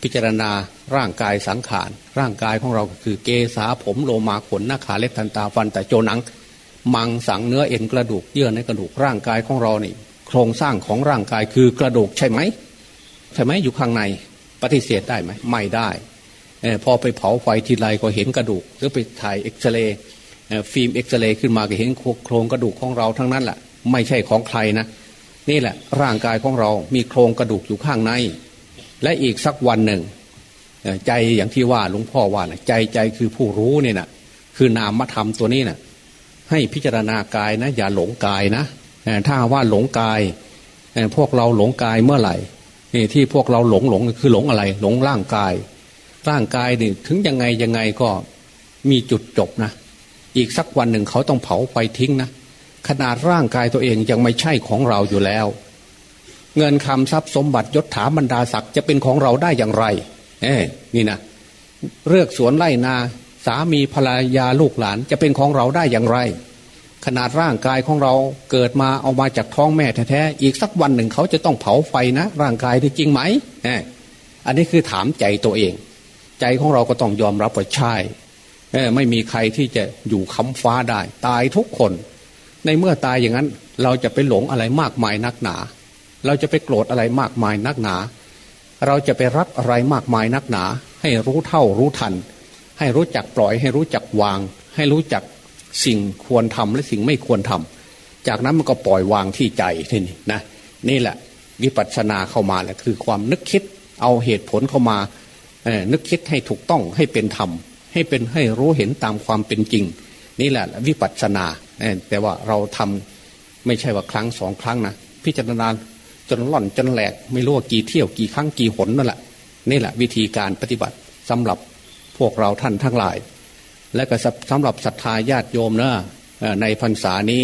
พิจารณาร่างกายสังขาร ร่างกายของเราคือเกษาผมโลมาขนหน้าขาเล็บทันตาฟันแต่โจนัง มังสังเนื้อเอ็นกระดูกเยื่อในกระดูกร่างกายของเรานี่ โครงสร้างของร่างกายคือกระดูกใช่ไหมใช่ไหมอยู่ข้างในปฏิเสธได้ไหมไม่ได้พอไปเผาไฟทีไรก็เห็นกระดูก หรือไปถ่ายเอ็กซเรย์ฟิล์มเอ็กซเรย์ขึ้นมาก็เห็นโครงกระดูกของเราทั้งนั้นแหละไม่ใช่ของใครนะนี่แหละร่างกายของเรามีโครงกระดูกอยู่ข้างใน และอีกสักวันหนึ่ง ใจอย่างที่ว่าหลวงพ่อว่านะใจใจคือผู้รู้เนี่ยนะคือนามธรรมตัวนี้นะให้พิจารณากายนะ อย่าหลงกายนะถ้าว่าหลงกาย พวกเราหลงกายเมื่อไหร่นี่ที่พวกเราหลงหลงคือหลงอะไร หลงร่างกาย ร่างกายนี่ถึงยังไงยังไงก็มีจุดจบนะ อีกสักวันหนึ่งเขาต้องเผาไฟทิ้งนะขนาดร่างกายตัวเองยังไม่ใช่ของเราอยู่แล้ว เงินคำทรัพย์สมบัติยศถาบรรดาศักดิ์จะเป็นของเราได้อย่างไรเอ้นี่นะเลือกสวนไร่นา สามีภรรยาลูกหลานจะเป็นของเราได้อย่างไร ขนาดร่างกายของเราเกิดมาเอามาจากท้องแม่แท้ๆอีกสักวันหนึ่งเขาจะต้องเผาไฟนะ ร่างกายที่จริงไหมอันนี้คือถามใจตัวเอง ใจของเราก็ต้องยอมรับว่าใช่ไม่มีใครที่จะอยู่ค้ำฟ้าได้ ตายทุกคน ในเมื่อตายอย่างนั้น เราจะไปหลงอะไรมากมายนักหนา เราจะไปโกรธอะไรมากมายนักหนา เราจะไปรักอะไรมากมายนักหนา ให้รู้เท่ารู้ทัน ให้รู้จักปล่อยให้รู้จักวาง ให้รู้จักสิ่งควรทำและสิ่งไม่ควรทำจากนั้นมันก็ปล่อยวางที่ใจที่นี่นะนี่แหละวิปัสสนาเข้ามาแหละคือความนึกคิดเอาเหตุผลเข้ามานึกคิดให้ถูกต้องให้เป็นธรรม ให้เป็นให้รู้เห็นตามความเป็นจริง นี่แหละวิปัสสนาแต่ว่าเราทำไม่ใช่ว่าครั้งสองครั้งนะพิจารณา จนล่อนจนแหลก ไม่รู้ว่ากี่เที่ยวกี่ครั้งกี่หนนั่นแหละนี่แหละวิธีการปฏิบัติสำหรับพวกเราท่านทั้งหลาย และก็สำหรับศรัทธาญาติโยมนะในพรรษานี้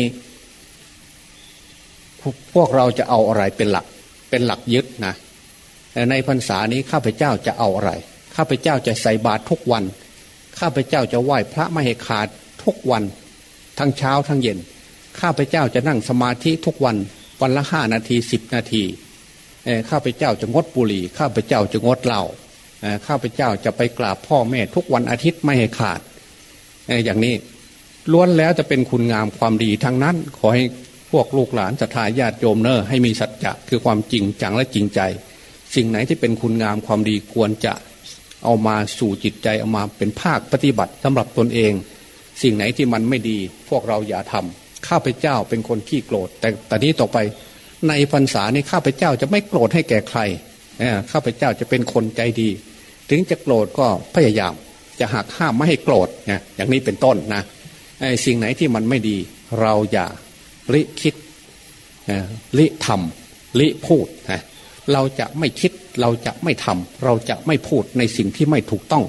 พวกเราจะเอาอะไรเป็นหลักเป็นหลักยึดนะในพรรษานี้ข้าพเจ้าจะเอาอะไรข้าพเจ้าจะใส่บาตรทุกวัน ข้าพเจ้าจะไหว้พระไม่ให้ขาดทุกวัน ทั้งเช้าทั้งเย็น ข้าพเจ้าจะนั่งสมาธิทุกวัน วันละห้านาทีสิบนาทีข้าพเจ้าจะงดบุหรี่ข้าพเจ้าจะงดเหล้าข้าพเจ้าจะไปกราบพ่อแม่ทุกวันอาทิตย์ไม่ให้ขาดอย่างนี้ล้วนแล้วจะเป็นคุณงามความดีทั้งนั้น ขอให้พวกลูกหลานศรัทธาญาติโยมเนอให้มีสัจจะคือความจริงจังและจริงใจ สิ่งไหนที่เป็นคุณงามความดีควรจะเอามาสู่จิตใจเอามาเป็นภาคปฏิบัติสำหรับตนเอง สิ่งไหนที่มันไม่ดี พวกเราอย่าทำ ข้าพเจ้าเป็นคนขี้โกรธ แต่ตอนนี้ต่อไปในพรรษานี้ข้าพเจ้าจะไม่โกรธให้แก่ใครข้าพเจ้าจะเป็นคนใจดี ถึงจะโกรธก็พยายาม จะหักห้ามไม่ให้โกรธนะอย่างนี้เป็นต้นนะสิ่งไหนที่มันไม่ดี เราอย่าลิคิดลิทำลิพูดนะเราจะไม่คิดเราจะไม่ทำเราจะไม่พูดในสิ่งที่ไม่ถูกต้อง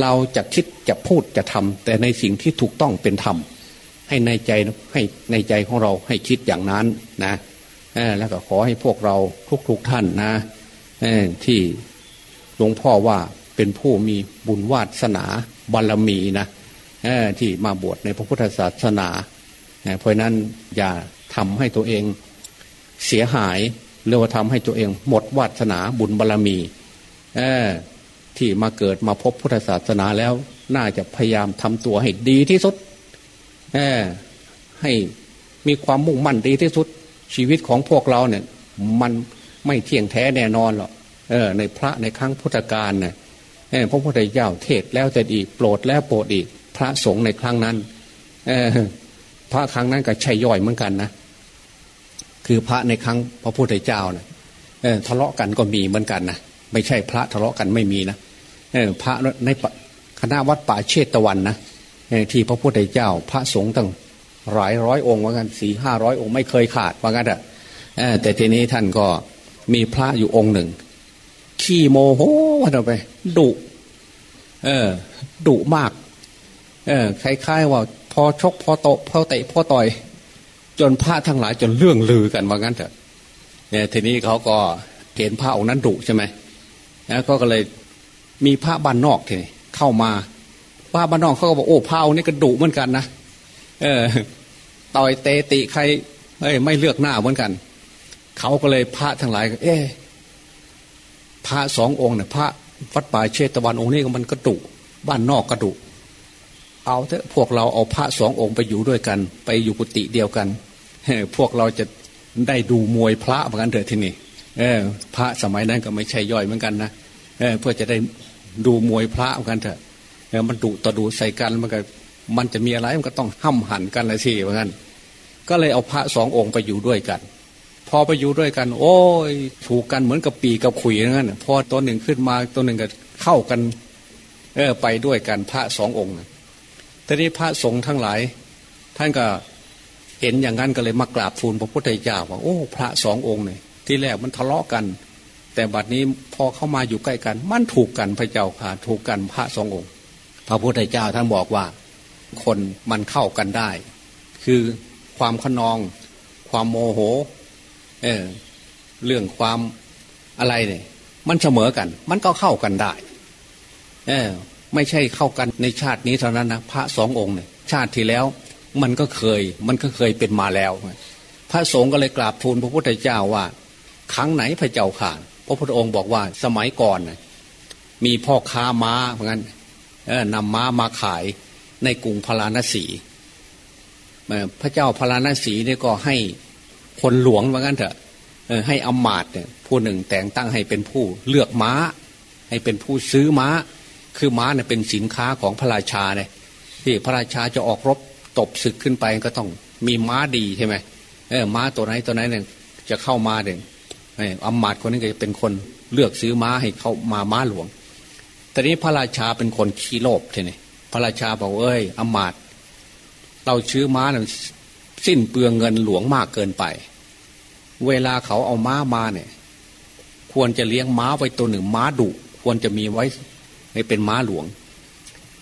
เราจะคิดจะพูดจะทำแต่ในสิ่งที่ถูกต้องเป็นธรรม ให้ในใจให้ในใจของเราให้คิดอย่างนั้นนะแล้วก็ขอให้พวกเราทุกๆทท่านนะที่หลวงพ่อว่าเป็นผู้มีบุญวาสนาบารมีนะที่มาบวชในพระพุทธศาสนา เพราะนั้นอย่าทำให้ตัวเองเสียหายหรือว่าทำให้ตัวเองหมดวาสนาบุญบารมีที่มาเกิดมาพบพุทธศาสนาแล้วน่าจะพยายามทำตัวให้ดีที่สุด ให้มีความมุ่งมั่นดีที่สุด ชีวิตของพวกเราเนี่ย มันไม่เที่ยงแท้แน่นอนหรอกเออ ในพระในครั้งพุทธกาลเนี่ยพระพุทธเจ้าเทศแล้วแต่อีกโปรดแล้วโปรดอีก พระสงฆ์ในครั้งนั้น เออพระครั้งนั้นก็ใช่ย่อยเหมือนกันนะคือพระในครั้งพระพุทธเจ้าเนี่ยทะเลาะกันก็มีเหมือนกันนะไม่ใช่พระทะเลาะกันไม่มีนะพระในคณะวัดป่าเชตวันนะ ที่พระพุทธเจ้า พระสงฆ์ตั้งหลายร้อยองค์ว่ากันสี่ห้าร้อยองค์ไม่เคยขาดว่ากันอะแต่ทีนี้ท่านก็มีพระอยู่องค์หนึ่ง ขี้โมโหวันไป ดุเออดุมาก เออคล้ายๆว่า พอชกพอโตพอเตะพอต่อย จนพระทั้งหลายจนเรื่องลือกันว่างั้นเถอะเนี่ยทีนี้เขาก็เห็นพระองค์นั้นดุใช่ไหมแล้วก็เลยมีพระบ้านนอกทีนี้เข้ามา พระบ้านนอกเขาก็บอกโอ้พระองค์นี้ก็ดุเหมือนกันนะเออ ต่อยเตติใครเอ้ยไม่เลือกหน้าเหมือนกันเขาก็เลยพระทั้งหลาย เอ๊พระสององค์เนี่ยพระวัดป่าเชตวันองค์นี้มันก็ดุบ้านนอกก็ดุเอาเถอะพวกเราเอาพระสององค์ไปอยู่ด้วยกัน ไปอยู่กุฏิเดียวกันพวกเราจะได้ดูมวยพระเหมือนกันเถอะที่นี่เออ พระสมัยนั้นก็ไม่ใช่ย่อยเหมือนกันนะเออเพื่อจะได้ดูมวยพระเหมือนกันเถอะ มันดุต่อดูใส่กันมันก็มันจะมีอะไรมันก็ต้องห้ำหันกันเลยสิเหมือนกันก็เลยเอาพระสององค์ไปอยู่ด้วยกัน พอไปอยู่ด้วยกัน โอ้ยถูกกันเหมือนกับปีกับขุยนั่นพอตัวหนึ่งขึ้นมาตัวหนึ่งก็เข้ากัน เออไปด้วยกันพระสององค์ทีนี้พระสงฆ์ทั้งหลาย ท่านก็เห็นอย่างนั้นก็เลยมากราบทูลพระพุทธเจ้าว่าโอ้ พระสององค์เนี่ยที่แรกมันทะเลาะกัน แต่บัดนี้พอเข้ามาอยู่ใกล้กัน มันถูกกันพระเจ้าค่ะ ถูกกันพระสององค์ พระพุทธเจ้าท่านบอกว่า คนมันเข้ากันได้ คือความขนอง ความโมโหเออเรื่องความอะไรเนี่ย มันเสมอกัน มันก็เข้ากันได้เออไม่ใช่เข้ากันในชาตินี้เท่านั้นนะพระสององค์เนี่ยชาติที่แล้วมันก็เคย มันก็เคยเป็นมาแล้ว พระสงฆ์ก็เลยกราบทูลพระพุทธเจ้าว่า ครั้งไหนพระเจ้าข่านพระพุทธองค์บอกว่าสมัยก่อนมีพ่อค้าม้าเหมือนกัน นำม้ามาขายในกรุงพาราณสีพระเจ้าพาราณสีเนี่ยก็ให้คนหลวงเหมือนกันเถอะให้อมมาตเนี่ยผู้หนึ่งแต่งตั้งให้เป็นผู้เลือกม้า ให้เป็นผู้ซื้อม้า คือม้าเนี่ยเป็นสินค้าของพระราชาเนี่ยที่พระราชาจะออกรบตบศึกขึ้นไปก็ต้องมีม้าดีใช่ไหมเออม้าตัวไหนตัวไหนเนี่ยจะเข้ามาเด่นอำมาตย์คนนี้ก็จะเป็นคนเลือกซื้อม้าให้เข้ามาม้าหลวง แตอนนี้พระราชาเป็นคนขี้โลภใช่ไหมพระราชาบอกเอ้ยอมาตย์เราซื้อม้าเนี่ยสิ้นเปลืองเงินหลวงมากเกินไป เวลาเขาเอาม้ามาเนี่ย ควรจะเลี้ยงม้าไว้ตัวหนึ่งม้าดุควรจะมีไว้ให้เป็นม้าหลวง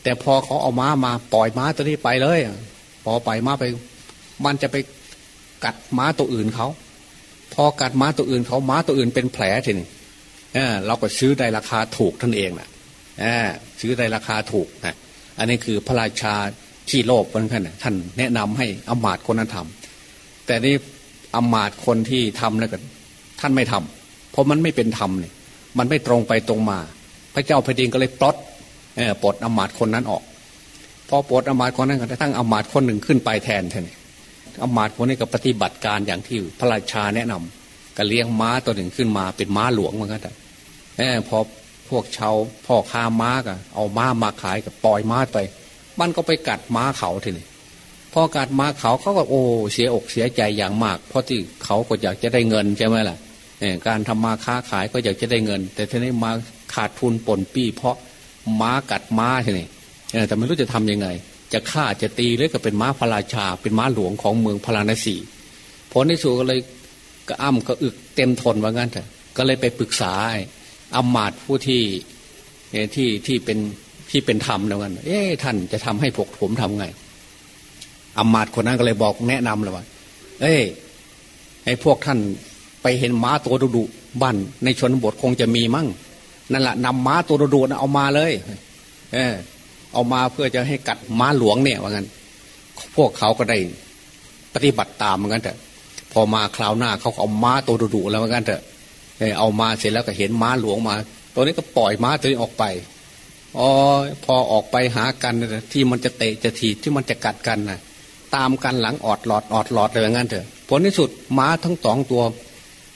แต่พอเขาเอาม้ามาปล่อยม้าตัวนี้ไปเลยพอไปม้าไป มันจะไปกัดม้าตัวอื่นเขาพอกัดม้าตัวอื่นเขาม้าตัวอื่นเป็นแผลทีนี้เราก็ซื้อได้ราคาถูกท่านเองน่ะ ซื้อได้ราคาถูกนะอันนี้คือพระราชาที่โลภเหมือนกันท่านแนะนำให้อมาตคนนั้นทำแต่นี่อมาตคนที่ทำแล้วกันท่านไม่ทำเพราะมันไม่เป็นธรรมเนี่ยมันไม่ตรงไปตรงมา พระเจ้าแผ่นดินก็เลยปลดปลดอมาตคนนั้นออกพอปลดอมาตคนนั้นก็ตั้งอมาตคนหนึ่งขึ้นไปแทนท่านอมาตคนนี้ก็ปฏิบัติการอย่างที่พระราชาแนะนำก็เลี้ยงม้าตัวหนึ่งขึ้นมาเป็นม้าหลวงเหมือนกันแต่พอ พวกชาวพ่อค้าม้าก็เอาม้ามาขายกับปล่อยม้าไป มันก็ไปกัดม้าเขาทีนี้พอกัดม้าเขาเขาก็โอ้เสียอกเสียใจอย่างมาก เพราะที่เขาก็อยากจะได้เงินใช่ไหมล่ะการทำมาค้าขายก็อยากจะได้เงิน แต่ทีนี้มาขาดทุนปนปี้เพราะม้ากัดม้าทีนี้แต่ไม่รู้จะทํำยังไง จะฆ่าจะตีหรือก็เป็นม้าพระราชา เป็นม้าหลวงของเมืองพราณสีผลในสุดก็เลยก็อ้ำก็อึกเต็มทนว่างั้นเถอะก็เลยไปปรึกษา อำมาตผู้ที่ที่ที่เป็นที่เป็นธรรมแล้วกันเอ๊ะท่านจะทำให้พวกผมทำไงอำมาตคนนั้นก็เลยบอกแนะนำเลยว่า เอ้ให้พวกท่านไปเห็นม้าตัวดุดุบ้านในชนบทคงจะมีมั่งนั่นแหละนำม้าตัวดุดุนะเอามาเลย เออเอามาเพื่อจะให้กัดม้าหลวงเนี่ยว่างั้น พวกเขาก็ได้ปฏิบัติตามเหมือนกันเถอะพอมาคราวหน้าเขาเอาม้าตัวดุๆแล้วเหมือนกันเถอะ เอามาเสร็จแล้วก็เห็นม้าหลวงมา ตัวนี้ก็ปล่อยม้าตัวนี้ออกไปอ๋อพอออกไปหากันที่มันจะเตะจะถีที่มันจะกัดกันนะตามกันหลังออดหลอดออดหลอดเลยอย่างนั้นเถอะผลที่สุดม้าทั้งสองตัว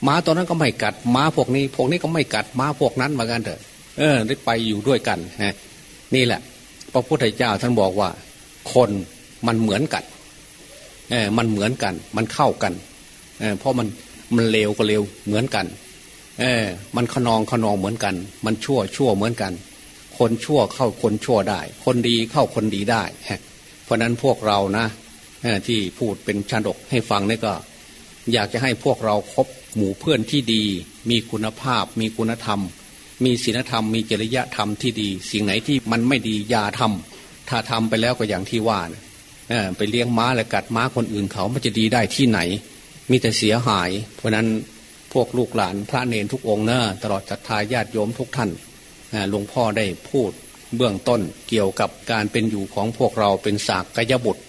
ม้าตัวนั้นก็ไม่กัดม้าพวกนี้ พวกนี้ก็ไม่กัดม้าพวกนั้นเหมือนกันเถอะ เออ ได้ไปอยู่ด้วยกันฮะนี่แหละ พระพุทธเจ้าท่านบอกว่า คนมันเหมือนกันเออมันเหมือนกัน มันเข้ากันเออเพราะมันมันเลวก็เลวเหมือนกัน เออ มันขนองขนองเหมือนกัน มันชั่วชั่วเหมือนกัน คนชั่วเข้าคนชั่วได้ คนดีเข้าคนดีได้ เพราะนั้นพวกเรานะที่พูดเป็นชาดกให้ฟังนี่ก็ อยากจะให้พวกเราคบหมู่เพื่อนที่ดี มีคุณภาพ มีคุณธรรม มีศีลธรรม มีจริยธรรมที่ดี สิ่งไหนที่มันไม่ดีอย่าทำถ้าทำไปแล้วก็อย่างที่ว่านะไปเลี้ยงม้าและกัดม้าคนอื่นเขามันจะดีได้ที่ไหน มีแต่เสียหาย เพราะนั้น พวกลูกหลานพระเนนทุกองค์เนอะตลอดศรัทธาญาติโยมทุกท่านหลวงพ่อได้พูดเบื้องต้นเกี่ยวกับการเป็นอยู่ของพวกเราเป็นสากกยบุตร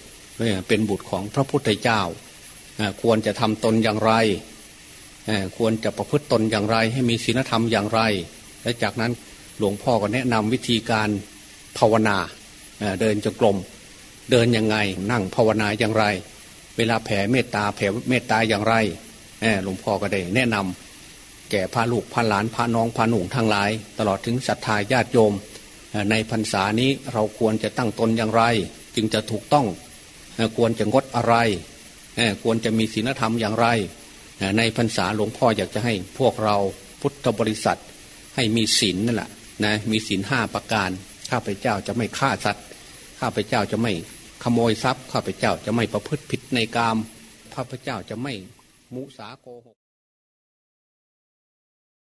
เป็นบุตรของพระพุทธเจ้า ควรจะทำตนอย่างไร ควรจะประพฤติตนอย่างไร ให้มีศีลธรรมอย่างไร และจากนั้นหลวงพ่อก็แนะนำวิธีการภาวนาเดินจงกรมเดินยังไงนั่งภาวนาอย่างไร เวลาแผ่เมตตาแผ่เมตตาอย่างไร หลวงพ่อก็ได้แนะนำแก่พระลูกพระหลานพระน้องพระหนุ่งทั้งหลาย ตลอดถึงศรัทธาญาติโยม ในพรรษานี้เราควรจะตั้งตนอย่างไร จึงจะถูกต้องควรจะงดอะไร ควรจะมีศีลธรรมอย่างไร ในพรรษาหลวงพ่ออยากจะให้พวกเราพุทธบริษัทให้มีศีลนั่นแหละนะมีศีลห้าประการ ข้าพเจ้าจะไม่ฆ่าสัตว์ข้าพเจ้าจะไม่ขโมยทรัพย์ ข้าพเจ้าจะไม่ประพฤติผิดในกามข้าพเจ้าจะไม่ มุสาโกหก